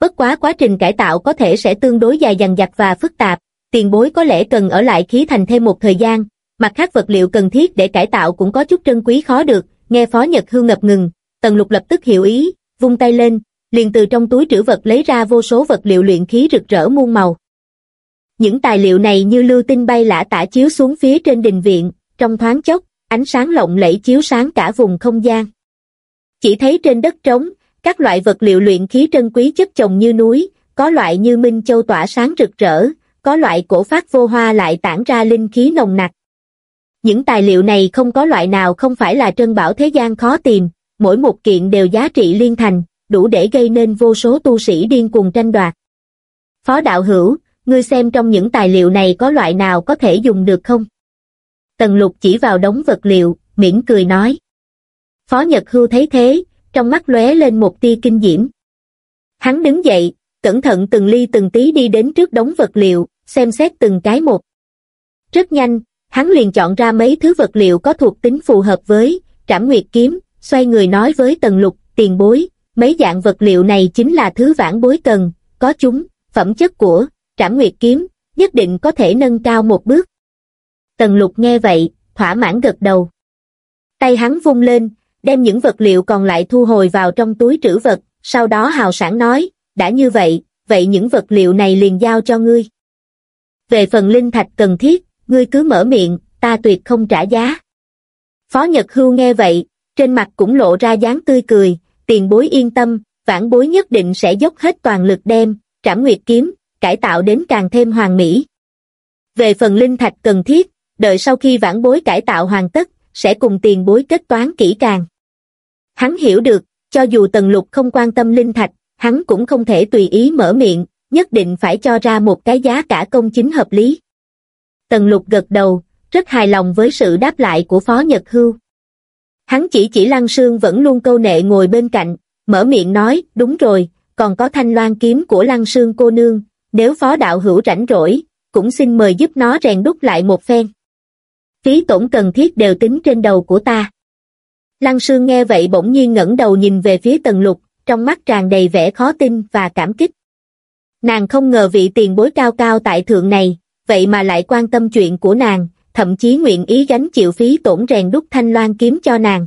A: Bất quá quá trình cải tạo có thể sẽ tương đối dài dằng dặc và phức tạp, tiền bối có lẽ cần ở lại khí thành thêm một thời gian, mặt khác vật liệu cần thiết để cải tạo cũng có chút trân quý khó được, nghe Phó Nhật hương ngập ngừng, Tần Lục lập tức hiểu ý, vung tay lên, liền từ trong túi trữ vật lấy ra vô số vật liệu luyện khí rực rỡ muôn màu. Những tài liệu này như lưu tinh bay lả tả chiếu xuống phía trên đình viện, trong thoáng chốc, ánh sáng lộng lẫy chiếu sáng cả vùng không gian. Chỉ thấy trên đất trống, các loại vật liệu luyện khí trân quý chất chồng như núi, có loại như minh châu tỏa sáng rực rỡ, có loại cổ phát vô hoa lại tản ra linh khí nồng nặc. Những tài liệu này không có loại nào không phải là trân bảo thế gian khó tìm, mỗi một kiện đều giá trị liên thành, đủ để gây nên vô số tu sĩ điên cuồng tranh đoạt. Phó đạo hữu, ngươi xem trong những tài liệu này có loại nào có thể dùng được không? Tần lục chỉ vào đống vật liệu, miễn cười nói. Phó Nhật Hưu thấy thế, trong mắt lóe lên một tia kinh diễm. Hắn đứng dậy, cẩn thận từng ly từng tí đi đến trước đống vật liệu, xem xét từng cái một. Rất nhanh, hắn liền chọn ra mấy thứ vật liệu có thuộc tính phù hợp với trảm nguyệt kiếm, xoay người nói với tần lục, tiền bối, mấy dạng vật liệu này chính là thứ vãn bối cần, có chúng, phẩm chất của trảm nguyệt kiếm, nhất định có thể nâng cao một bước. Tần lục nghe vậy, thỏa mãn gật đầu. Tay hắn vung lên, đem những vật liệu còn lại thu hồi vào trong túi trữ vật, sau đó hào sản nói, đã như vậy, vậy những vật liệu này liền giao cho ngươi. Về phần linh thạch cần thiết, ngươi cứ mở miệng, ta tuyệt không trả giá. Phó Nhật Hưu nghe vậy, trên mặt cũng lộ ra dáng tươi cười, tiền bối yên tâm, vãn bối nhất định sẽ dốc hết toàn lực đem, trảm nguyệt kiếm, cải tạo đến càng thêm hoàn mỹ. Về phần linh thạch cần thiết, đợi sau khi vãn bối cải tạo hoàn tất, sẽ cùng tiền bối kết toán kỹ càng. Hắn hiểu được, cho dù Tần Lục không quan tâm linh thạch, hắn cũng không thể tùy ý mở miệng, nhất định phải cho ra một cái giá cả công chính hợp lý. Tần Lục gật đầu, rất hài lòng với sự đáp lại của Phó Nhật Hưu. Hắn chỉ chỉ Lăng Sương vẫn luôn câu nệ ngồi bên cạnh, mở miệng nói, đúng rồi, còn có thanh loan kiếm của Lăng Sương cô nương, nếu Phó Đạo Hữu rảnh rỗi, cũng xin mời giúp nó rèn đúc lại một phen. Phí tổn cần thiết đều tính trên đầu của ta. Lăng Sương nghe vậy bỗng nhiên ngẩng đầu nhìn về phía Tần Lục, trong mắt tràn đầy vẻ khó tin và cảm kích. Nàng không ngờ vị tiền bối cao cao tại thượng này, vậy mà lại quan tâm chuyện của nàng, thậm chí nguyện ý gánh chịu phí tổn rèn đúc thanh loan kiếm cho nàng.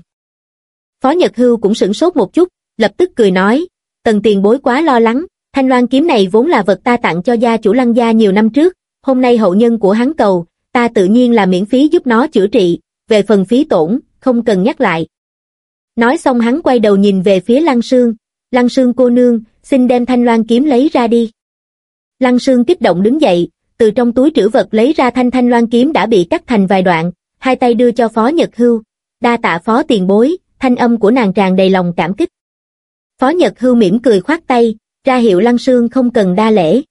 A: Phó Nhật Hưu cũng sửng sốt một chút, lập tức cười nói, tần tiền bối quá lo lắng, thanh loan kiếm này vốn là vật ta tặng cho gia chủ lăng gia nhiều năm trước, hôm nay hậu nhân của hắn cầu, ta tự nhiên là miễn phí giúp nó chữa trị, về phần phí tổn, không cần nhắc lại. Nói xong hắn quay đầu nhìn về phía Lăng Sương, Lăng Sương cô nương, xin đem thanh loan kiếm lấy ra đi. Lăng Sương kích động đứng dậy, từ trong túi trữ vật lấy ra thanh thanh loan kiếm đã bị cắt thành vài đoạn, hai tay đưa cho Phó Nhật Hưu, đa tạ Phó tiền bối, thanh âm của nàng tràn đầy lòng cảm kích. Phó Nhật Hưu mỉm cười khoát tay, ra hiệu Lăng Sương không cần đa lễ.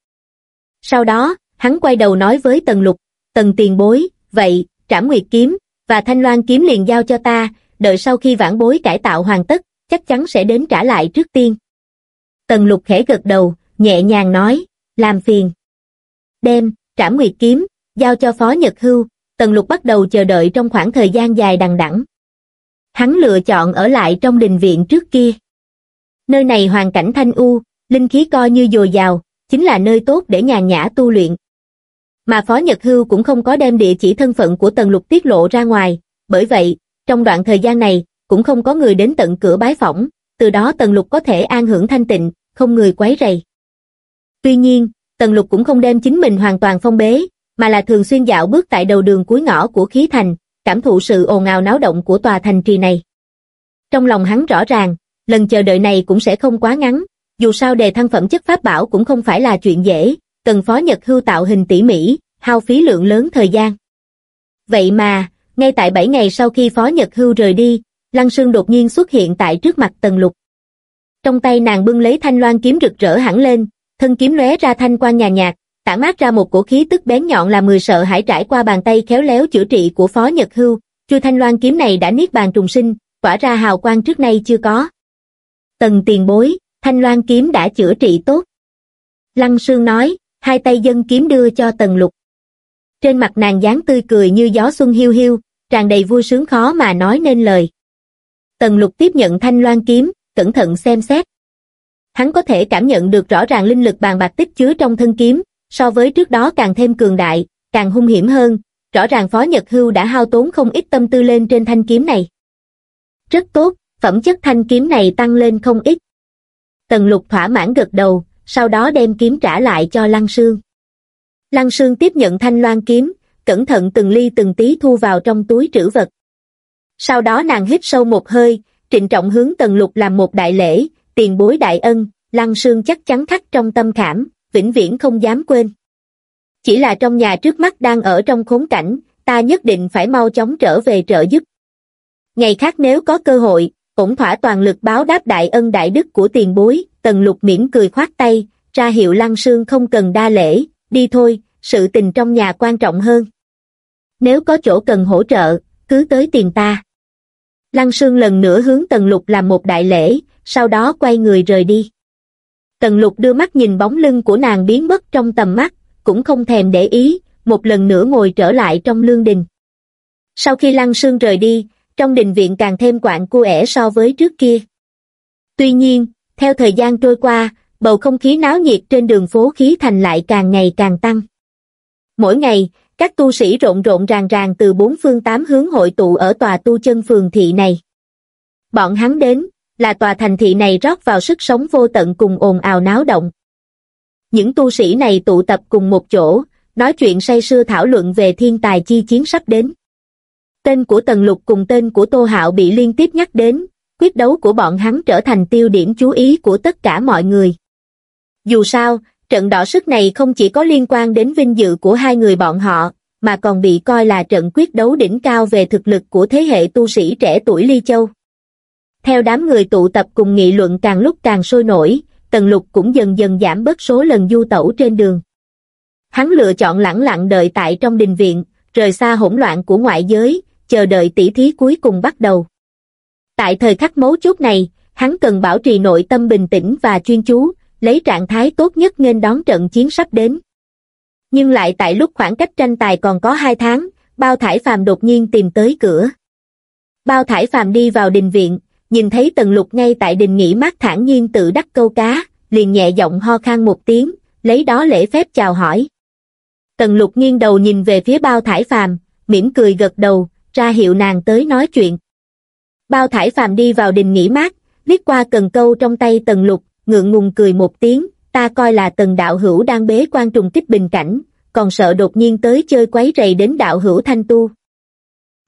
A: Sau đó, hắn quay đầu nói với Tần Lục, Tần tiền bối, vậy, trảm nguyệt kiếm, và thanh loan kiếm liền giao cho ta, đợi sau khi vãn bối cải tạo hoàn tất, chắc chắn sẽ đến trả lại trước tiên. Tần Lục khẽ gật đầu, nhẹ nhàng nói, làm phiền. Đem, trảm nguyệt kiếm, giao cho Phó Nhật Hưu, Tần Lục bắt đầu chờ đợi trong khoảng thời gian dài đằng đẵng. Hắn lựa chọn ở lại trong đình viện trước kia. Nơi này hoàn cảnh thanh u, linh khí coi như dồi dào, chính là nơi tốt để nhàn nhã tu luyện. Mà Phó Nhật Hưu cũng không có đem địa chỉ thân phận của Tần Lục tiết lộ ra ngoài, bởi vậy, trong đoạn thời gian này, cũng không có người đến tận cửa bái phỏng, từ đó Tần Lục có thể an hưởng thanh tịnh, không người quấy rầy. Tuy nhiên, Tần Lục cũng không đem chính mình hoàn toàn phong bế, mà là thường xuyên dạo bước tại đầu đường cuối ngõ của khí thành, cảm thụ sự ồn ào náo động của tòa thành trì này. Trong lòng hắn rõ ràng, lần chờ đợi này cũng sẽ không quá ngắn, dù sao đề thăng phẩm chất pháp bảo cũng không phải là chuyện dễ, cần phó nhật hưu tạo hình tỉ mỉ, hao phí lượng lớn thời gian. Vậy mà, ngay tại 7 ngày sau khi phó nhật hưu rời đi, Lăng Sương đột nhiên xuất hiện tại trước mặt Tần Lục. Trong tay nàng bưng lấy thanh loan kiếm rực rỡ hẳn lên, thân kiếm lóe ra thanh quang nhà nhạt, tản mát ra một cổ khí tức bén nhọn làm người sợ hãi trải qua bàn tay khéo léo chữa trị của Phó Nhật Hưu, chu thanh loan kiếm này đã niết bàn trùng sinh, quả ra hào quang trước nay chưa có. Tần tiền bối, thanh loan kiếm đã chữa trị tốt. Lăng Sương nói, hai tay dân kiếm đưa cho Tần Lục. Trên mặt nàng dáng tươi cười như gió xuân hiu hiu, tràn đầy vui sướng khó mà nói nên lời. Tần Lục tiếp nhận thanh loan kiếm, cẩn thận xem xét. Hắn có thể cảm nhận được rõ ràng linh lực bàn bạc tích chứa trong thân kiếm, so với trước đó càng thêm cường đại, càng hung hiểm hơn, rõ ràng Phó Nhật Hưu đã hao tốn không ít tâm tư lên trên thanh kiếm này. Rất tốt, phẩm chất thanh kiếm này tăng lên không ít. Tần lục thỏa mãn gật đầu, sau đó đem kiếm trả lại cho Lăng Sương. Lăng Sương tiếp nhận thanh loan kiếm, cẩn thận từng ly từng tí thu vào trong túi trữ vật. Sau đó nàng hít sâu một hơi, trịnh trọng hướng Tần Lục làm một đại lễ, tiền bối đại ân, Lăng Sương chắc chắn khắc trong tâm khảm, vĩnh viễn không dám quên. Chỉ là trong nhà trước mắt đang ở trong khốn cảnh, ta nhất định phải mau chóng trở về trợ giúp. Ngày khác nếu có cơ hội, cũng thỏa toàn lực báo đáp đại ân đại đức của tiền bối, tần lục miễn cười khoát tay, ra hiệu lăng sương không cần đa lễ, đi thôi, sự tình trong nhà quan trọng hơn. Nếu có chỗ cần hỗ trợ, cứ tới tiền ta. Lăng sương lần nữa hướng tần lục làm một đại lễ, sau đó quay người rời đi. Tần lục đưa mắt nhìn bóng lưng của nàng biến mất trong tầm mắt, cũng không thèm để ý, một lần nữa ngồi trở lại trong lương đình. Sau khi lăng sương rời đi, trong đình viện càng thêm quạng cu ẻ so với trước kia. Tuy nhiên, theo thời gian trôi qua, bầu không khí náo nhiệt trên đường phố khí thành lại càng ngày càng tăng. Mỗi ngày, các tu sĩ rộn rộn ràng ràng từ bốn phương tám hướng hội tụ ở tòa tu chân phường thị này. Bọn hắn đến, là tòa thành thị này rót vào sức sống vô tận cùng ồn ào náo động. Những tu sĩ này tụ tập cùng một chỗ, nói chuyện say sưa thảo luận về thiên tài chi chiến sắp đến. Tên của Tần Lục cùng tên của Tô Hạo bị liên tiếp nhắc đến, quyết đấu của bọn hắn trở thành tiêu điểm chú ý của tất cả mọi người. Dù sao, trận đỏ sức này không chỉ có liên quan đến vinh dự của hai người bọn họ, mà còn bị coi là trận quyết đấu đỉnh cao về thực lực của thế hệ tu sĩ trẻ tuổi Ly Châu. Theo đám người tụ tập cùng nghị luận càng lúc càng sôi nổi, Tần Lục cũng dần dần giảm bớt số lần du tẩu trên đường. Hắn lựa chọn lẳng lặng đợi tại trong đình viện, rời xa hỗn loạn của ngoại giới, chờ đợi tỷ thí cuối cùng bắt đầu. Tại thời khắc mấu chốt này, hắn cần bảo trì nội tâm bình tĩnh và chuyên chú, lấy trạng thái tốt nhất nên đón trận chiến sắp đến. Nhưng lại tại lúc khoảng cách tranh tài còn có hai tháng, Bao Thải Phàm đột nhiên tìm tới cửa. Bao Thải Phàm đi vào đình viện, nhìn thấy Tần Lục ngay tại đình nghỉ mát thản nhiên tự đắc câu cá, liền nhẹ giọng ho khan một tiếng, lấy đó lễ phép chào hỏi. Tần Lục nghiêng đầu nhìn về phía Bao Thải Phàm, mỉm cười gật đầu, ra hiệu nàng tới nói chuyện. Bao Thải Phàm đi vào đình nghỉ mát, liếc qua cần câu trong tay Tần Lục, ngượng ngùng cười một tiếng, ta coi là Tần đạo hữu đang bế quan trùng kích bình cảnh, còn sợ đột nhiên tới chơi quấy rầy đến đạo hữu thanh tu.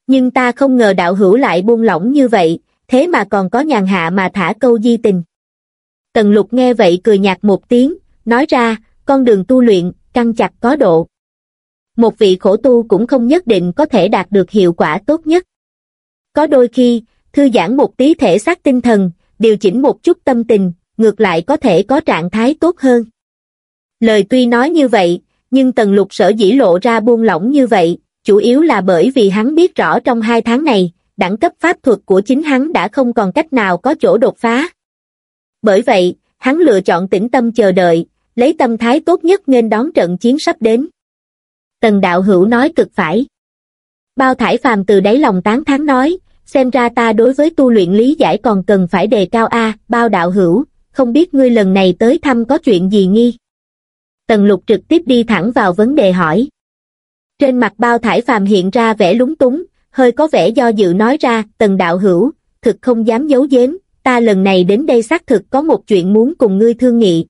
A: Nhưng ta không ngờ đạo hữu lại buông lỏng như vậy, thế mà còn có nhàn hạ mà thả câu di tình. Tần lục nghe vậy cười nhạt một tiếng, nói ra, con đường tu luyện, căng chặt có độ. Một vị khổ tu cũng không nhất định có thể đạt được hiệu quả tốt nhất. Có đôi khi, thư giãn một tí thể xác tinh thần, điều chỉnh một chút tâm tình, ngược lại có thể có trạng thái tốt hơn. Lời tuy nói như vậy, nhưng tần lục sở dĩ lộ ra buông lỏng như vậy, chủ yếu là bởi vì hắn biết rõ trong hai tháng này, đẳng cấp pháp thuật của chính hắn đã không còn cách nào có chỗ đột phá. Bởi vậy, hắn lựa chọn tĩnh tâm chờ đợi, lấy tâm thái tốt nhất nên đón trận chiến sắp đến. Tần đạo hữu nói cực phải. Bao thải phàm từ đáy lòng tán thán nói, xem ra ta đối với tu luyện lý giải còn cần phải đề cao A, bao đạo hữu, không biết ngươi lần này tới thăm có chuyện gì nghi. Tần lục trực tiếp đi thẳng vào vấn đề hỏi. Trên mặt bao thải phàm hiện ra vẻ lúng túng, hơi có vẻ do dự nói ra, tần đạo hữu, thực không dám giấu giếm, ta lần này đến đây xác thực có một chuyện muốn cùng ngươi thương nghị.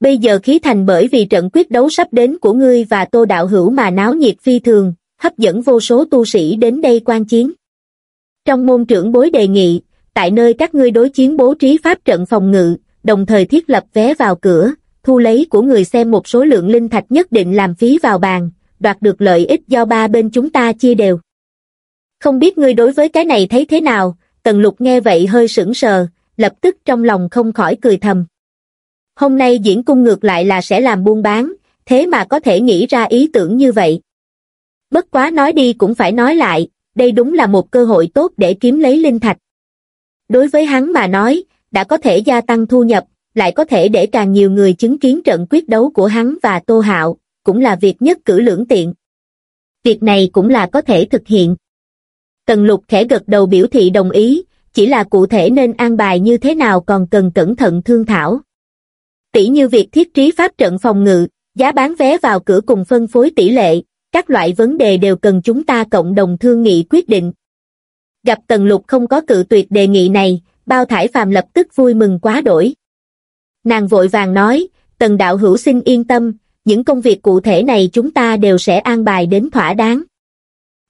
A: Bây giờ khí thành bởi vì trận quyết đấu sắp đến của ngươi và tô đạo hữu mà náo nhiệt phi thường, hấp dẫn vô số tu sĩ đến đây quan chiến. Trong môn trưởng bối đề nghị, tại nơi các ngươi đối chiến bố trí pháp trận phòng ngự, đồng thời thiết lập vé vào cửa, thu lấy của người xem một số lượng linh thạch nhất định làm phí vào bàn, đoạt được lợi ích do ba bên chúng ta chia đều. Không biết ngươi đối với cái này thấy thế nào, Tần Lục nghe vậy hơi sững sờ, lập tức trong lòng không khỏi cười thầm. Hôm nay diễn cung ngược lại là sẽ làm buôn bán, thế mà có thể nghĩ ra ý tưởng như vậy. Bất quá nói đi cũng phải nói lại, đây đúng là một cơ hội tốt để kiếm lấy linh thạch. Đối với hắn mà nói, đã có thể gia tăng thu nhập, lại có thể để càng nhiều người chứng kiến trận quyết đấu của hắn và Tô Hạo, cũng là việc nhất cử lưỡng tiện. Việc này cũng là có thể thực hiện. Tần lục khẽ gật đầu biểu thị đồng ý, chỉ là cụ thể nên an bài như thế nào còn cần cẩn thận thương thảo. Tỷ như việc thiết trí pháp trận phòng ngự, giá bán vé vào cửa cùng phân phối tỷ lệ, các loại vấn đề đều cần chúng ta cộng đồng thương nghị quyết định. Gặp Tần Lục không có cự tuyệt đề nghị này, bao thải phàm lập tức vui mừng quá đổi. Nàng vội vàng nói, Tần đạo hữu xin yên tâm, những công việc cụ thể này chúng ta đều sẽ an bài đến thỏa đáng.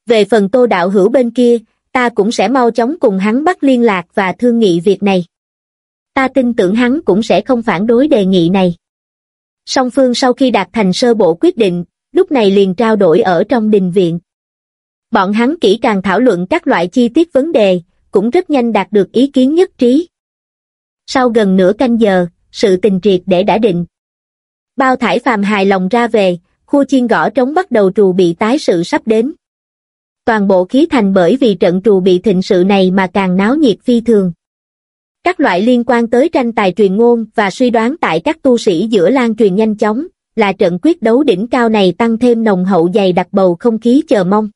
A: Về phần tô đạo hữu bên kia, ta cũng sẽ mau chóng cùng hắn bắt liên lạc và thương nghị việc này. Ta tin tưởng hắn cũng sẽ không phản đối đề nghị này. Song phương sau khi đạt thành sơ bộ quyết định, lúc này liền trao đổi ở trong đình viện. Bọn hắn kỹ càng thảo luận các loại chi tiết vấn đề, cũng rất nhanh đạt được ý kiến nhất trí. Sau gần nửa canh giờ, sự tình triệt để đã định. Bao thải phàm hài lòng ra về, khu chiên gõ trống bắt đầu trù bị tái sự sắp đến. Toàn bộ khí thành bởi vì trận trù bị thịnh sự này mà càng náo nhiệt phi thường. Các loại liên quan tới tranh tài truyền ngôn và suy đoán tại các tu sĩ giữa lan truyền nhanh chóng, là trận quyết đấu đỉnh cao này tăng thêm nồng hậu dày đặc bầu không khí chờ mong.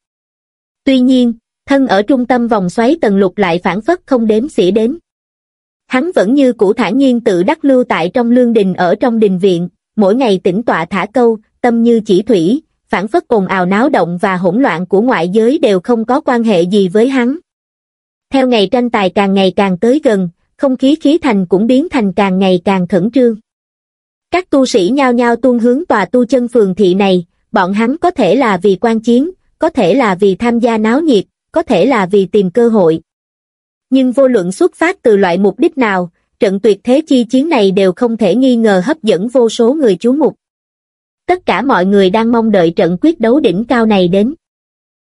A: Tuy nhiên, thân ở trung tâm vòng xoáy tầng lục lại phản phất không đếm xỉa đến. Hắn vẫn như cũ thản nhiên tự đắc lưu tại trong lương đình ở trong đình viện, mỗi ngày tĩnh tọa thả câu, tâm như chỉ thủy, phản phất ồn ào náo động và hỗn loạn của ngoại giới đều không có quan hệ gì với hắn. Theo ngày tranh tài càng ngày càng tới gần, không khí khí thành cũng biến thành càng ngày càng khẩn trương. Các tu sĩ nhao nhao tuôn hướng tòa tu chân phường thị này, bọn hắn có thể là vì quan chiến, có thể là vì tham gia náo nhiệt, có thể là vì tìm cơ hội. Nhưng vô luận xuất phát từ loại mục đích nào, trận tuyệt thế chi chiến này đều không thể nghi ngờ hấp dẫn vô số người chú mục. Tất cả mọi người đang mong đợi trận quyết đấu đỉnh cao này đến.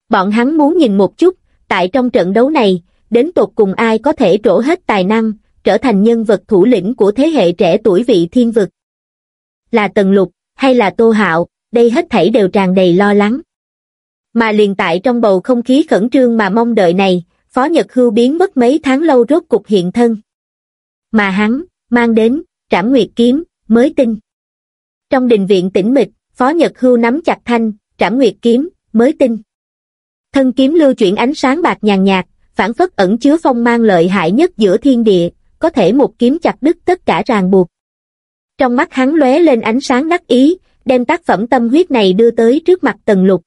A: Bọn hắn muốn nhìn một chút, tại trong trận đấu này, đến tột cùng ai có thể trổ hết tài năng, trở thành nhân vật thủ lĩnh của thế hệ trẻ tuổi vị thiên vực. Là Tần Lục, hay là Tô Hạo, đây hết thảy đều tràn đầy lo lắng. Mà liền tại trong bầu không khí khẩn trương mà mong đợi này, Phó Nhật Hưu biến mất mấy tháng lâu rốt cục hiện thân. Mà hắn, mang đến, trảm nguyệt kiếm, mới tin. Trong đình viện tĩnh mịch, Phó Nhật Hưu nắm chặt thanh, trảm nguyệt kiếm, mới tin. Thân kiếm lưu chuyển ánh sáng bạc nhàn nhạt, phản phất ẩn chứa phong mang lợi hại nhất giữa thiên địa, có thể một kiếm chặt đứt tất cả ràng buộc. Trong mắt hắn lóe lên ánh sáng đắc ý, đem tác phẩm tâm huyết này đưa tới trước mặt tần lục.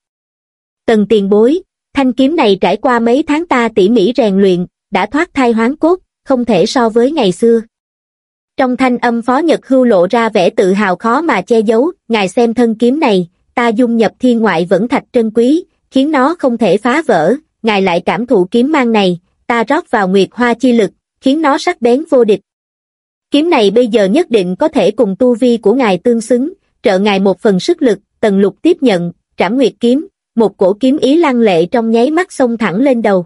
A: Tần tiền bối, thanh kiếm này trải qua mấy tháng ta tỉ mỉ rèn luyện, đã thoát thai hoán cốt, không thể so với ngày xưa. Trong thanh âm Phó Nhật Hưu lộ ra vẻ tự hào khó mà che giấu, ngài xem thân kiếm này, ta dung nhập thiên ngoại vẫn thạch trân quý, khiến nó không thể phá vỡ, ngài lại cảm thụ kiếm mang này, ta rót vào nguyệt hoa chi lực, khiến nó sắc bén vô địch. Kiếm này bây giờ nhất định có thể cùng tu vi của ngài tương xứng, trợ ngài một phần sức lực, tần lục tiếp nhận, trảm nguyệt kiếm, một cổ kiếm ý lăng lệ trong nháy mắt xông thẳng lên đầu.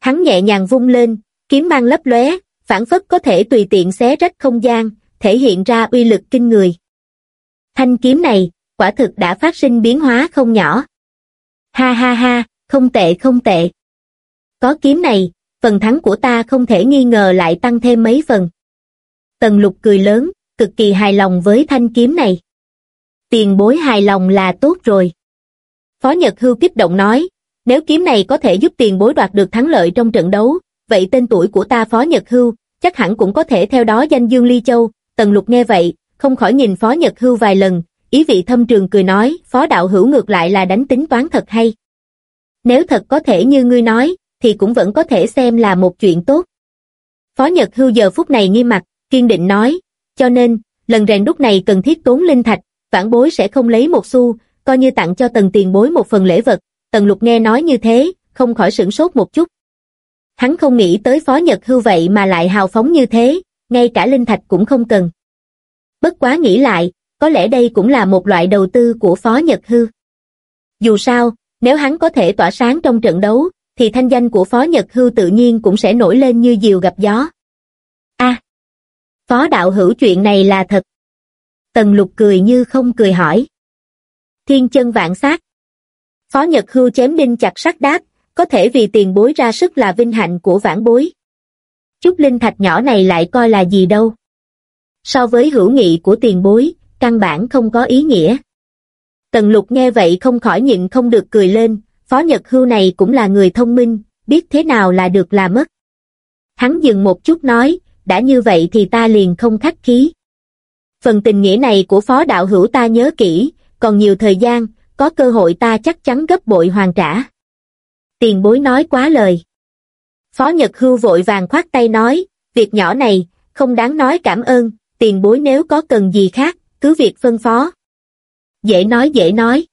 A: Hắn nhẹ nhàng vung lên, kiếm mang lấp lóe, phản phất có thể tùy tiện xé rách không gian, thể hiện ra uy lực kinh người. Thanh kiếm này, quả thực đã phát sinh biến hóa không nhỏ. Ha ha ha, không tệ không tệ. Có kiếm này, phần thắng của ta không thể nghi ngờ lại tăng thêm mấy phần. Tần lục cười lớn, cực kỳ hài lòng với thanh kiếm này. Tiền bối hài lòng là tốt rồi. Phó Nhật Hưu kích động nói, nếu kiếm này có thể giúp tiền bối đoạt được thắng lợi trong trận đấu, vậy tên tuổi của ta Phó Nhật Hưu, chắc hẳn cũng có thể theo đó danh dương ly châu. Tần lục nghe vậy, không khỏi nhìn Phó Nhật Hưu vài lần, ý vị thâm trường cười nói, Phó đạo hữu ngược lại là đánh tính toán thật hay. Nếu thật có thể như ngươi nói, thì cũng vẫn có thể xem là một chuyện tốt. Phó Nhật Hưu giờ phút này nghiêm mặt, kiên định nói, cho nên, lần rèn đúc này cần thiết tốn linh thạch, vãn bối sẽ không lấy một xu, coi như tặng cho tần tiền bối một phần lễ vật. Tần lục nghe nói như thế, không khỏi sửng sốt một chút. Hắn không nghĩ tới Phó Nhật Hưu vậy mà lại hào phóng như thế, ngay cả linh thạch cũng không cần. Bất quá nghĩ lại, có lẽ đây cũng là một loại đầu tư của Phó Nhật Hư. Dù sao, nếu hắn có thể tỏa sáng trong trận đấu, thì thanh danh của Phó Nhật Hư tự nhiên cũng sẽ nổi lên như diều gặp gió. a Phó đạo hữu chuyện này là thật. Tần lục cười như không cười hỏi. Thiên chân vạn sát. Phó Nhật Hưu chém đinh chặt sắt đáp, có thể vì tiền bối ra sức là vinh hạnh của vãn bối. Chút linh thạch nhỏ này lại coi là gì đâu. So với hữu nghị của tiền bối, căn bản không có ý nghĩa. Tần lục nghe vậy không khỏi nhịn không được cười lên, Phó Nhật Hưu này cũng là người thông minh, biết thế nào là được là mất. Hắn dừng một chút nói, đã như vậy thì ta liền không khách khí. Phần tình nghĩa này của Phó Đạo Hữu ta nhớ kỹ, còn nhiều thời gian, có cơ hội ta chắc chắn gấp bội hoàn trả. Tiền bối nói quá lời. Phó Nhật Hưu vội vàng khoát tay nói, việc nhỏ này, không đáng nói cảm ơn, tiền bối nếu có cần gì khác, cứ việc phân phó. Dễ nói dễ nói.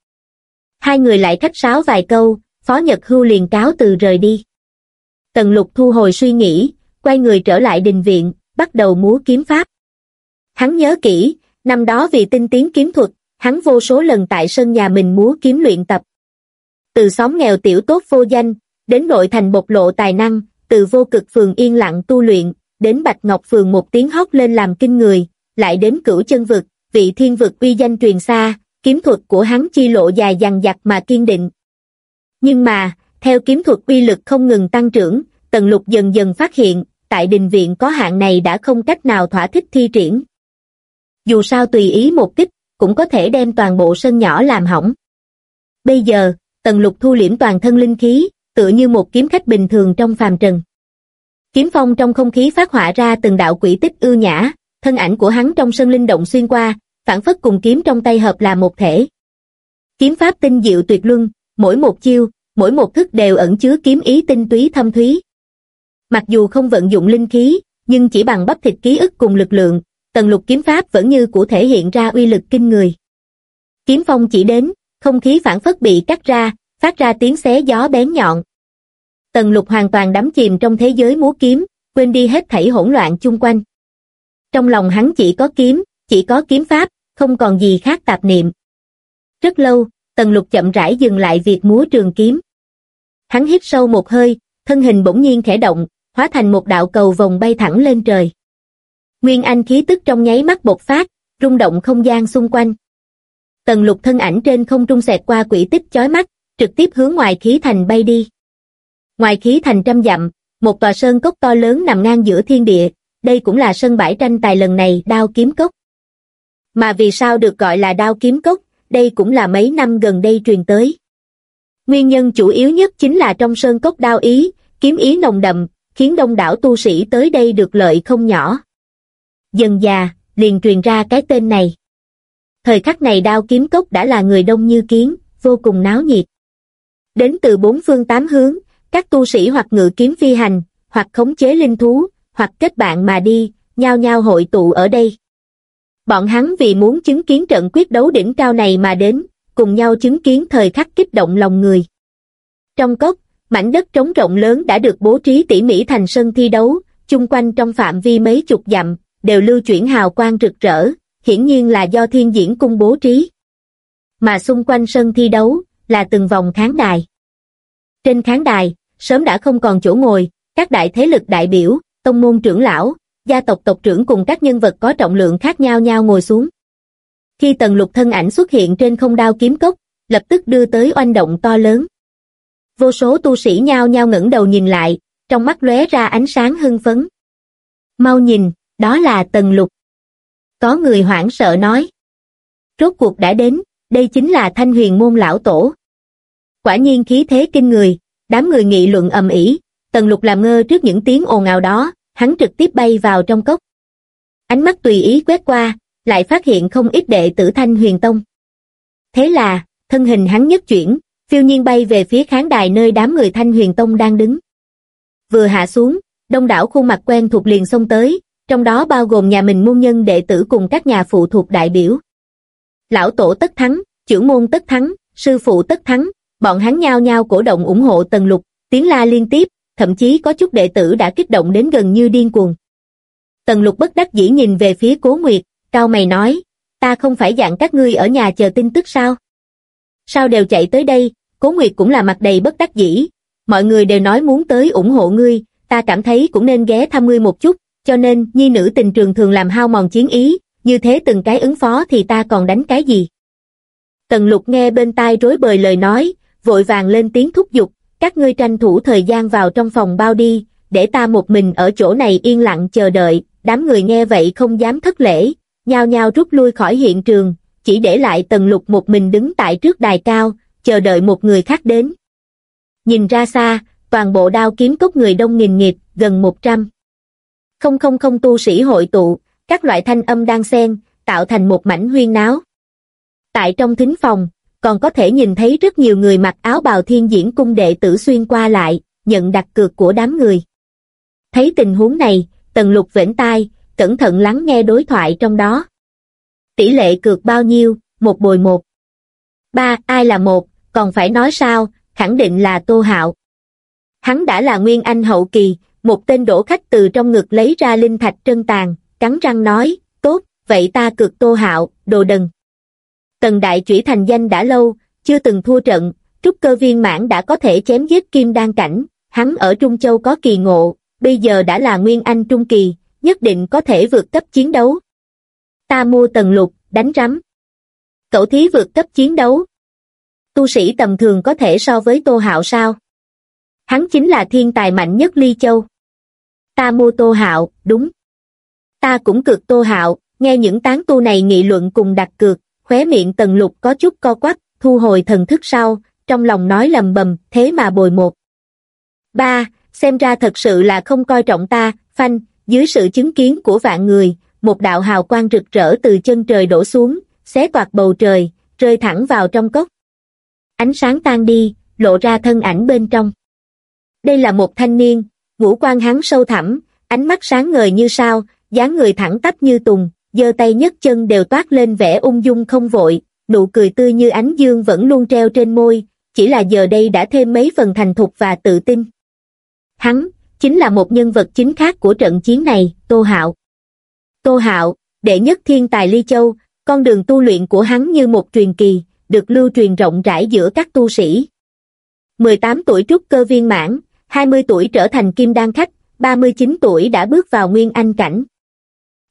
A: Hai người lại khách sáo vài câu, Phó Nhật Hưu liền cáo từ rời đi. Tần lục thu hồi suy nghĩ, quay người trở lại đình viện, bắt đầu múa kiếm pháp. Hắn nhớ kỹ, năm đó vì tinh tiến kiếm thuật, hắn vô số lần tại sân nhà mình múa kiếm luyện tập. Từ xóm nghèo tiểu tốt vô danh, đến nội thành bộc lộ tài năng, từ vô cực phường yên lặng tu luyện, đến Bạch Ngọc phường một tiếng hót lên làm kinh người, lại đến cửu chân vực, vị thiên vực uy danh truyền xa, kiếm thuật của hắn chi lộ dài dằng dặc mà kiên định. Nhưng mà, theo kiếm thuật uy lực không ngừng tăng trưởng, Tần Lục dần dần phát hiện, tại đình viện có hạn này đã không cách nào thỏa thích thi triển. Dù sao tùy ý một kích, cũng có thể đem toàn bộ sân nhỏ làm hỏng. Bây giờ, Tần Lục thu liễm toàn thân linh khí, tựa như một kiếm khách bình thường trong phàm trần. Kiếm phong trong không khí phát họa ra từng đạo quỷ tích ưu nhã, thân ảnh của hắn trong sân linh động xuyên qua, phản phất cùng kiếm trong tay hợp là một thể. Kiếm pháp tinh diệu tuyệt luân, mỗi một chiêu, mỗi một thức đều ẩn chứa kiếm ý tinh túy thâm thúy. Mặc dù không vận dụng linh khí, nhưng chỉ bằng bắp thịt ký ức cùng lực lượng, tần lục kiếm pháp vẫn như của thể hiện ra uy lực kinh người. Kiếm phong chỉ đến, không khí phản phất bị cắt ra, phát ra tiếng xé gió bén nhọn. Tần lục hoàn toàn đắm chìm trong thế giới múa kiếm, quên đi hết thảy hỗn loạn chung quanh. Trong lòng hắn chỉ có kiếm, chỉ có kiếm pháp, không còn gì khác tạp niệm. Rất lâu, tần lục chậm rãi dừng lại việc múa trường kiếm. Hắn hít sâu một hơi, thân hình bỗng nhiên khẽ động, hóa thành một đạo cầu vòng bay thẳng lên trời. Nguyên Anh khí tức trong nháy mắt bộc phát, rung động không gian xung quanh. Tần lục thân ảnh trên không trung xẹt qua quỷ tích chói mắt, trực tiếp hướng ngoài khí thành bay đi. Ngoài khí thành trăm dặm, một tòa sơn cốc to lớn nằm ngang giữa thiên địa, đây cũng là sân bãi tranh tài lần này đao kiếm cốc. Mà vì sao được gọi là đao kiếm cốc, đây cũng là mấy năm gần đây truyền tới. Nguyên nhân chủ yếu nhất chính là trong sơn cốc đao ý, kiếm ý nồng đậm, khiến đông đảo tu sĩ tới đây được lợi không nhỏ. Dần già, liền truyền ra cái tên này. Thời khắc này đao kiếm cốc đã là người đông như kiến, vô cùng náo nhiệt. Đến từ bốn phương tám hướng, các tu sĩ hoặc ngự kiếm phi hành, hoặc khống chế linh thú, hoặc kết bạn mà đi, nhao nhao hội tụ ở đây. Bọn hắn vì muốn chứng kiến trận quyết đấu đỉnh cao này mà đến, cùng nhau chứng kiến thời khắc kích động lòng người. Trong cốc, mảnh đất trống rộng lớn đã được bố trí tỉ mỉ thành sân thi đấu, chung quanh trong phạm vi mấy chục dặm, đều lưu chuyển hào quang rực rỡ, hiển nhiên là do thiên diễn cung bố trí. Mà xung quanh sân thi đấu, là từng vòng khán đài. Trên khán đài, sớm đã không còn chỗ ngồi, các đại thế lực đại biểu, tông môn trưởng lão, gia tộc tộc trưởng cùng các nhân vật có trọng lượng khác nhau nhau ngồi xuống. Khi tần lục thân ảnh xuất hiện trên không đao kiếm cốc, lập tức đưa tới oanh động to lớn. Vô số tu sĩ nhao nhao ngẩng đầu nhìn lại, trong mắt lóe ra ánh sáng hưng phấn. Mau nhìn, đó là tần lục. Có người hoảng sợ nói. Rốt cuộc đã đến, đây chính là thanh huyền môn lão tổ. Quả nhiên khí thế kinh người, đám người nghị luận ầm ĩ, tần lục làm ngơ trước những tiếng ồn ào đó, hắn trực tiếp bay vào trong cốc. Ánh mắt tùy ý quét qua, lại phát hiện không ít đệ tử thanh huyền tông. Thế là, thân hình hắn nhất chuyển, phiêu nhiên bay về phía khán đài nơi đám người thanh huyền tông đang đứng. Vừa hạ xuống, đông đảo khuôn mặt quen thuộc liền xông tới, trong đó bao gồm nhà mình môn nhân đệ tử cùng các nhà phụ thuộc đại biểu. Lão tổ tất thắng, trưởng môn tất thắng, sư phụ tất thắng, bọn hắn nhao nhao cổ động ủng hộ tần lục, tiếng la liên tiếp, thậm chí có chút đệ tử đã kích động đến gần như điên cuồng. Tần lục bất đắc dĩ nhìn về phía cố nguyệt, cao mày nói, ta không phải dặn các ngươi ở nhà chờ tin tức sao? Sao đều chạy tới đây, cố nguyệt cũng là mặt đầy bất đắc dĩ, mọi người đều nói muốn tới ủng hộ ngươi, ta cảm thấy cũng nên ghé thăm ngươi một chút, cho nên nhi nữ tình trường thường làm hao mòn chiến ý, như thế từng cái ứng phó thì ta còn đánh cái gì? Tần lục nghe bên tai rối bời lời nói, vội vàng lên tiếng thúc giục, các ngươi tranh thủ thời gian vào trong phòng bao đi, để ta một mình ở chỗ này yên lặng chờ đợi, đám người nghe vậy không dám thất lễ, nhao nhao rút lui khỏi hiện trường, chỉ để lại tần lục một mình đứng tại trước đài cao, chờ đợi một người khác đến. Nhìn ra xa, toàn bộ đao kiếm cốc người đông nghìn nghịt, gần 100. Không không không tu sĩ hội tụ, các loại thanh âm đang xen, tạo thành một mảnh huyên náo. Tại trong thính phòng, còn có thể nhìn thấy rất nhiều người mặc áo bào thiên diễn cung đệ tử xuyên qua lại, nhận đặt cược của đám người. Thấy tình huống này, tần lục vểnh tai, cẩn thận lắng nghe đối thoại trong đó. Tỷ lệ cược bao nhiêu, một bồi một. Ba, ai là một, còn phải nói sao, khẳng định là Tô Hạo. Hắn đã là Nguyên Anh hậu kỳ, một tên đổ khách từ trong ngực lấy ra linh thạch trân tàn, cắn răng nói, tốt, vậy ta cược Tô Hạo, đồ đần. Tần đại chủy thành danh đã lâu, chưa từng thua trận, trúc cơ viên mãn đã có thể chém giết kim đan cảnh, hắn ở Trung Châu có kỳ ngộ, bây giờ đã là Nguyên Anh Trung Kỳ, nhất định có thể vượt cấp chiến đấu. Ta mua tần lục, đánh rắm. Cậu thí vượt cấp chiến đấu. Tu sĩ tầm thường có thể so với Tô Hạo sao? Hắn chính là thiên tài mạnh nhất Ly Châu. Ta mua Tô Hạo, đúng. Ta cũng cực Tô Hạo, nghe những tán tu này nghị luận cùng đặt cược, khóe miệng tần lục có chút co quắp, thu hồi thần thức sau, trong lòng nói lầm bầm, thế mà bồi một. Ba, xem ra thật sự là không coi trọng ta, phanh, dưới sự chứng kiến của vạn người, một đạo hào quang rực rỡ từ chân trời đổ xuống, xé toạc bầu trời, rơi thẳng vào trong cốc. Ánh sáng tan đi, lộ ra thân ảnh bên trong. Đây là một thanh niên, ngũ quan hắn sâu thẳm, ánh mắt sáng ngời như sao, dáng người thẳng tắp như tùng, giơ tay nhấc chân đều toát lên vẻ ung dung không vội, nụ cười tươi như ánh dương vẫn luôn treo trên môi, chỉ là giờ đây đã thêm mấy phần thành thục và tự tin. Hắn, chính là một nhân vật chính khác của trận chiến này, Tô Hạo. Tô Hạo, đệ nhất thiên tài Ly Châu, con đường tu luyện của hắn như một truyền kỳ, được lưu truyền rộng rãi giữa các tu sĩ. 18 tuổi trúc cơ viên mãn, 20 tuổi trở thành kim đan khách, 39 tuổi đã bước vào Nguyên Anh cảnh.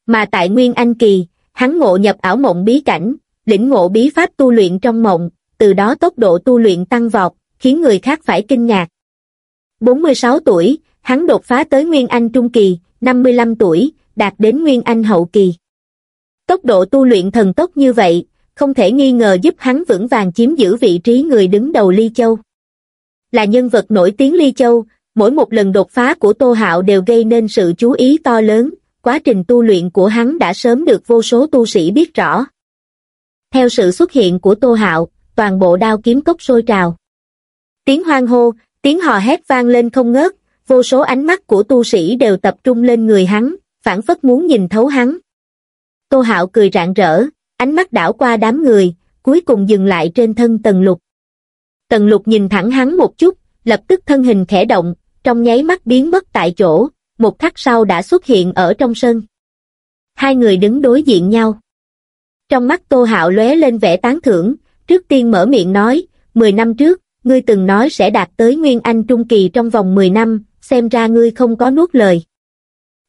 A: Mà tại Nguyên Anh Kỳ, hắn ngộ nhập ảo mộng bí cảnh, lĩnh ngộ bí pháp tu luyện trong mộng, từ đó tốc độ tu luyện tăng vọt, khiến người khác phải kinh ngạc. 46 tuổi, hắn đột phá tới Nguyên Anh Trung Kỳ, 55 tuổi, đạt đến Nguyên Anh Hậu Kỳ. Tốc độ tu luyện thần tốc như vậy, không thể nghi ngờ giúp hắn vững vàng chiếm giữ vị trí người đứng đầu Ly Châu. Là nhân vật nổi tiếng Ly Châu, mỗi một lần đột phá của Tô Hạo đều gây nên sự chú ý to lớn, quá trình tu luyện của hắn đã sớm được vô số tu sĩ biết rõ. Theo sự xuất hiện của Tô Hạo, toàn bộ đao kiếm cốc sôi trào. Tiếng hoang hô, tiếng hò hét vang lên không ngớt, vô số ánh mắt của tu sĩ đều tập trung lên người hắn, phản phất muốn nhìn thấu hắn. Tô Hạo cười rạng rỡ, ánh mắt đảo qua đám người, cuối cùng dừng lại trên thân Tần Lục. Tần Lục nhìn thẳng hắn một chút, lập tức thân hình khẽ động, trong nháy mắt biến mất tại chỗ, một khắc sau đã xuất hiện ở trong sân. Hai người đứng đối diện nhau. Trong mắt Tô Hạo lóe lên vẻ tán thưởng, trước tiên mở miệng nói, 10 năm trước, ngươi từng nói sẽ đạt tới Nguyên Anh Trung Kỳ trong vòng 10 năm, xem ra ngươi không có nuốt lời.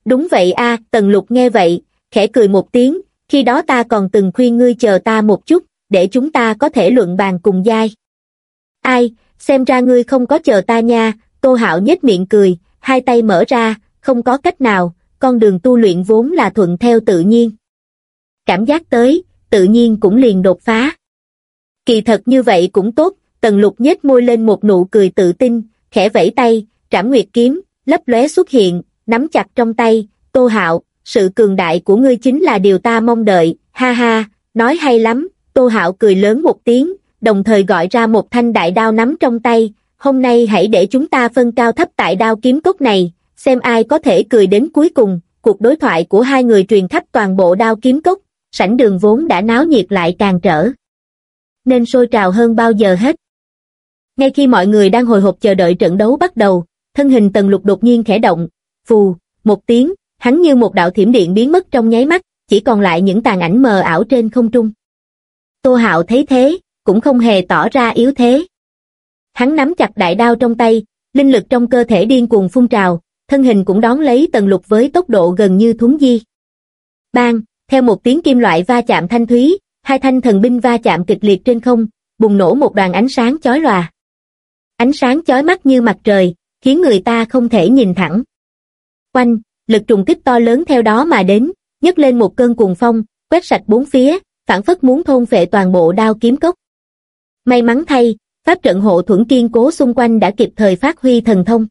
A: Đúng vậy a Tần Lục nghe vậy, khẽ cười một tiếng, khi đó ta còn từng khuyên ngươi chờ ta một chút, để chúng ta có thể luận bàn cùng giai. Ai, xem ra ngươi không có chờ ta nha, Tô Hạo nhếch miệng cười, hai tay mở ra, không có cách nào, con đường tu luyện vốn là thuận theo tự nhiên. Cảm giác tới, tự nhiên cũng liền đột phá. Kỳ thật như vậy cũng tốt, Tần Lục nhếch môi lên một nụ cười tự tin, khẽ vẫy tay, trảm nguyệt kiếm, lấp lóe xuất hiện, nắm chặt trong tay, Tô Hạo, sự cường đại của ngươi chính là điều ta mong đợi, ha ha, nói hay lắm, Tô Hạo cười lớn một tiếng, đồng thời gọi ra một thanh đại đao nắm trong tay, hôm nay hãy để chúng ta phân cao thấp tại đao kiếm cốt này, xem ai có thể cười đến cuối cùng, cuộc đối thoại của hai người truyền khắp toàn bộ đao kiếm cốc, sảnh đường vốn đã náo nhiệt lại càng trở. Nên sôi trào hơn bao giờ hết. Ngay khi mọi người đang hồi hộp chờ đợi trận đấu bắt đầu, thân hình tần lục đột nhiên khẽ động, phù, một tiếng, hắn như một đạo thiểm điện biến mất trong nháy mắt, chỉ còn lại những tàn ảnh mờ ảo trên không trung. Tô Hạo thấy thế, cũng không hề tỏ ra yếu thế. Hắn nắm chặt đại đao trong tay, linh lực trong cơ thể điên cuồng phun trào, thân hình cũng đón lấy tần lục với tốc độ gần như thúng di. Bang, theo một tiếng kim loại va chạm thanh thúy, hai thanh thần binh va chạm kịch liệt trên không, bùng nổ một đoàn ánh sáng chói lòa. Ánh sáng chói mắt như mặt trời, khiến người ta không thể nhìn thẳng. Quanh, lực trùng kích to lớn theo đó mà đến, nhấc lên một cơn cuồng phong, quét sạch bốn phía, phản phất muốn thôn vệ toàn bộ đao kiếm cốc. May mắn thay, pháp trận hộ thuẫn kiên cố xung quanh đã kịp thời phát huy thần thông.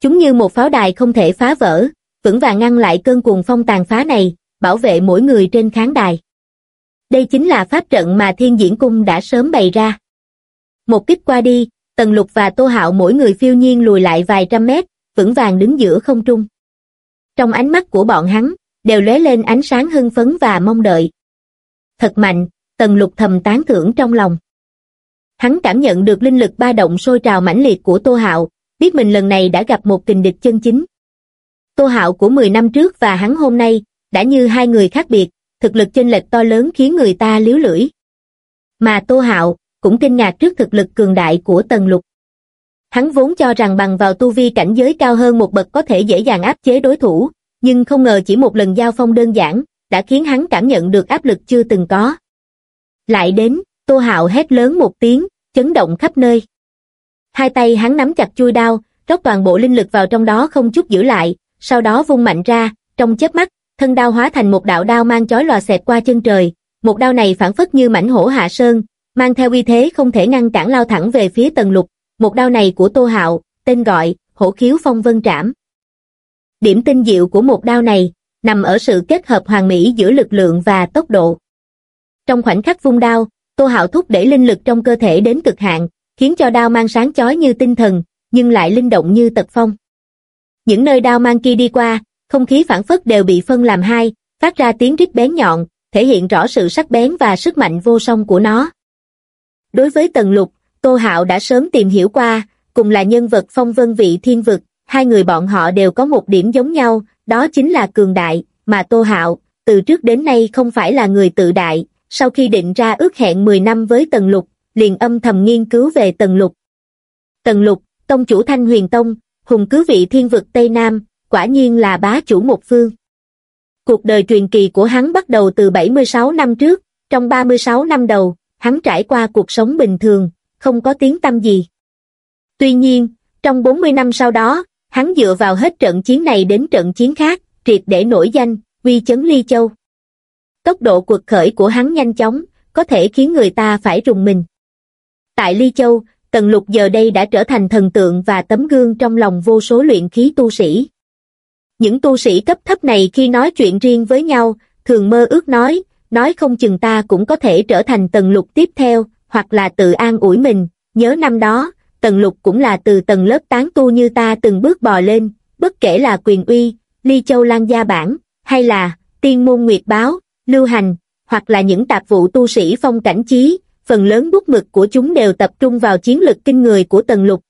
A: Chúng như một pháo đài không thể phá vỡ, vững vàng ngăn lại cơn cuồng phong tàn phá này, bảo vệ mỗi người trên khán đài. Đây chính là pháp trận mà Thiên Diễn Cung đã sớm bày ra. Một kích qua đi, Tần Lục và Tô Hạo mỗi người phiêu nhiên lùi lại vài trăm mét, vững vàng đứng giữa không trung. Trong ánh mắt của bọn hắn, đều lóe lên ánh sáng hưng phấn và mong đợi. Thật mạnh, Tần Lục thầm tán thưởng trong lòng. Hắn cảm nhận được linh lực ba động sôi trào mãnh liệt của Tô Hạo, biết mình lần này đã gặp một kình địch chân chính. Tô Hạo của 10 năm trước và hắn hôm nay, đã như hai người khác biệt, thực lực chênh lệch to lớn khiến người ta liếu lưỡi. Mà Tô Hạo, cũng kinh ngạc trước thực lực cường đại của Tần Lục. Hắn vốn cho rằng bằng vào tu vi cảnh giới cao hơn một bậc có thể dễ dàng áp chế đối thủ, nhưng không ngờ chỉ một lần giao phong đơn giản, đã khiến hắn cảm nhận được áp lực chưa từng có. Lại đến, Tô Hạo hét lớn một tiếng, chấn động khắp nơi. Hai tay hắn nắm chặt chui đao, rót toàn bộ linh lực vào trong đó không chút giữ lại, sau đó vung mạnh ra, trong chớp mắt, thân đao hóa thành một đạo đao mang chói lòa xẹt qua chân trời, một đao này phản phất như mảnh hổ hạ sơn, mang theo uy thế không thể ngăn cản lao thẳng về phía tầng lục, một đao này của Tô Hạo, tên gọi, hổ khiếu phong vân trảm. Điểm tinh diệu của một đao này, nằm ở sự kết hợp hoàn mỹ giữa lực lượng và tốc độ. Trong khoảnh khắc vung đao, Tô Hạo thúc đẩy linh lực trong cơ thể đến cực hạn, khiến cho đao mang sáng chói như tinh thần, nhưng lại linh động như tật phong. Những nơi đao mang kia đi qua, không khí phản phất đều bị phân làm hai, phát ra tiếng rít bén nhọn, thể hiện rõ sự sắc bén và sức mạnh vô song của nó. Đối với Tần Lục, Tô Hạo đã sớm tìm hiểu qua, cùng là nhân vật phong vân vị thiên vực, hai người bọn họ đều có một điểm giống nhau, đó chính là cường đại, mà Tô Hạo, từ trước đến nay không phải là người tự đại, sau khi định ra ước hẹn 10 năm với Tần Lục, liền âm thầm nghiên cứu về Tần Lục. Tần Lục, tông chủ Thanh Huyền Tông, hùng cứ vị thiên vực Tây Nam, quả nhiên là bá chủ một phương. Cuộc đời truyền kỳ của hắn bắt đầu từ 76 năm trước, trong 36 năm đầu, hắn trải qua cuộc sống bình thường, không có tiếng tâm gì. Tuy nhiên, trong 40 năm sau đó, hắn dựa vào hết trận chiến này đến trận chiến khác, triệt để nổi danh, uy chấn Ly Châu. Tốc độ cuộc khởi của hắn nhanh chóng, có thể khiến người ta phải rùng mình. Tại Ly Châu, Tần Lục giờ đây đã trở thành thần tượng và tấm gương trong lòng vô số luyện khí tu sĩ. Những tu sĩ cấp thấp này khi nói chuyện riêng với nhau, thường mơ ước nói, nói không chừng ta cũng có thể trở thành tầng lục tiếp theo, hoặc là tự an ủi mình, nhớ năm đó, tầng lục cũng là từ tầng lớp tán tu như ta từng bước bò lên, bất kể là quyền uy, ly châu lan gia bản, hay là tiên môn nguyệt báo, lưu hành, hoặc là những tạp vụ tu sĩ phong cảnh trí, phần lớn bút mực của chúng đều tập trung vào chiến lực kinh người của tầng lục.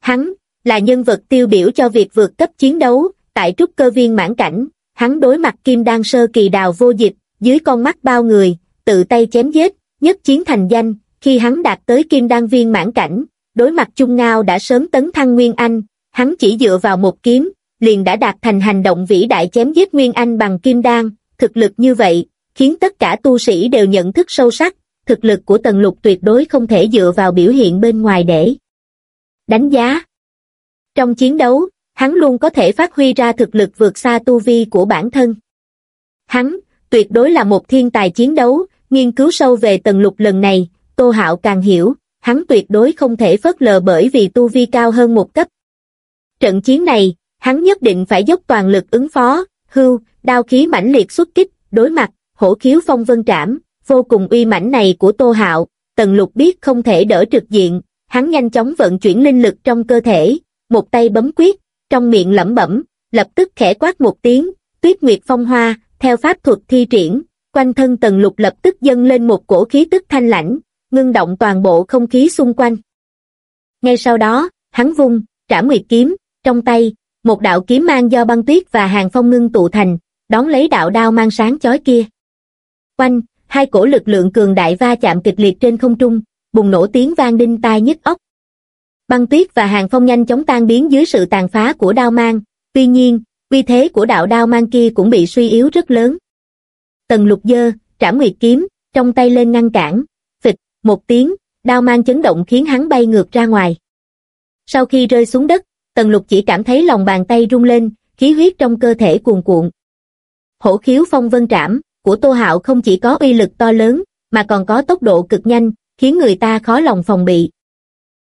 A: Hắn, là nhân vật tiêu biểu cho việc vượt cấp chiến đấu, tại trúc cơ viên mãn cảnh, hắn đối mặt kim đan sơ kỳ đào vô dịch, dưới con mắt bao người, tự tay chém giết, nhất chiến thành danh, khi hắn đạt tới kim đan viên mãn cảnh, đối mặt Trung Ngao đã sớm tấn thăng Nguyên Anh, hắn chỉ dựa vào một kiếm, liền đã đạt thành hành động vĩ đại chém giết Nguyên Anh bằng kim đan, thực lực như vậy, khiến tất cả tu sĩ đều nhận thức sâu sắc, thực lực của Tần Lục tuyệt đối không thể dựa vào biểu hiện bên ngoài để đánh giá. Trong chiến đấu, hắn luôn có thể phát huy ra thực lực vượt xa tu vi của bản thân. Hắn, tuyệt đối là một thiên tài chiến đấu, nghiên cứu sâu về tầng lục lần này, Tô Hạo càng hiểu, hắn tuyệt đối không thể phớt lờ bởi vì tu vi cao hơn một cấp. Trận chiến này, hắn nhất định phải dốc toàn lực ứng phó, hưu, đao khí mãnh liệt xuất kích, đối mặt, hổ khiếu phong vân trảm, vô cùng uy mãnh này của Tô Hạo, Tần Lục biết không thể đỡ trực diện, hắn nhanh chóng vận chuyển linh lực trong cơ thể, một tay bấm quyết, trong miệng lẩm bẩm, lập tức khẽ quát một tiếng, tuyết nguyệt phong hoa, theo pháp thuật thi triển, quanh thân tần lục lập tức dâng lên một cổ khí tức thanh lãnh, ngưng động toàn bộ không khí xung quanh. Ngay sau đó, hắn vung, trả nguyệt kiếm, trong tay, một đạo kiếm mang do băng tuyết và hàng phong ngưng tụ thành, đón lấy đạo đao mang sáng chói kia. Quanh, hai cổ lực lượng cường đại va chạm kịch liệt trên không trung, bùng nổ tiếng vang đinh tai nhức óc. Băng tuyết và hàng phong nhanh chóng tan biến dưới sự tàn phá của đao mang, tuy nhiên, uy thế của đạo đao mang kia cũng bị suy yếu rất lớn. Tần lục dơ, trảm nguyệt kiếm, trong tay lên ngăn cản, phịch, một tiếng, đao mang chấn động khiến hắn bay ngược ra ngoài. Sau khi rơi xuống đất, tần lục chỉ cảm thấy lòng bàn tay rung lên, khí huyết trong cơ thể cuồn cuộn. Hổ khiếu phong vân trảm, của Tô Hạo không chỉ có uy lực to lớn, mà còn có tốc độ cực nhanh, khiến người ta khó lòng phòng bị.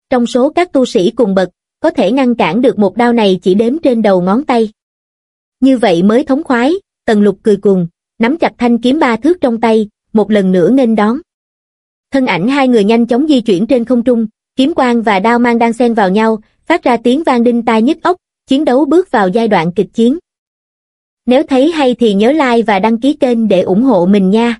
A: Trong số các tu sĩ cùng bậc, có thể ngăn cản được một đao này chỉ đếm trên đầu ngón tay. Như vậy mới thống khoái, Tần Lục cười cùng, nắm chặt thanh kiếm ba thước trong tay, một lần nữa nghênh đón. Thân ảnh hai người nhanh chóng di chuyển trên không trung, kiếm quang và đao mang đang xen vào nhau, phát ra tiếng vang đinh tai nhức óc, chiến đấu bước vào giai đoạn kịch chiến. Nếu thấy hay thì nhớ like và đăng ký kênh để ủng hộ mình nha.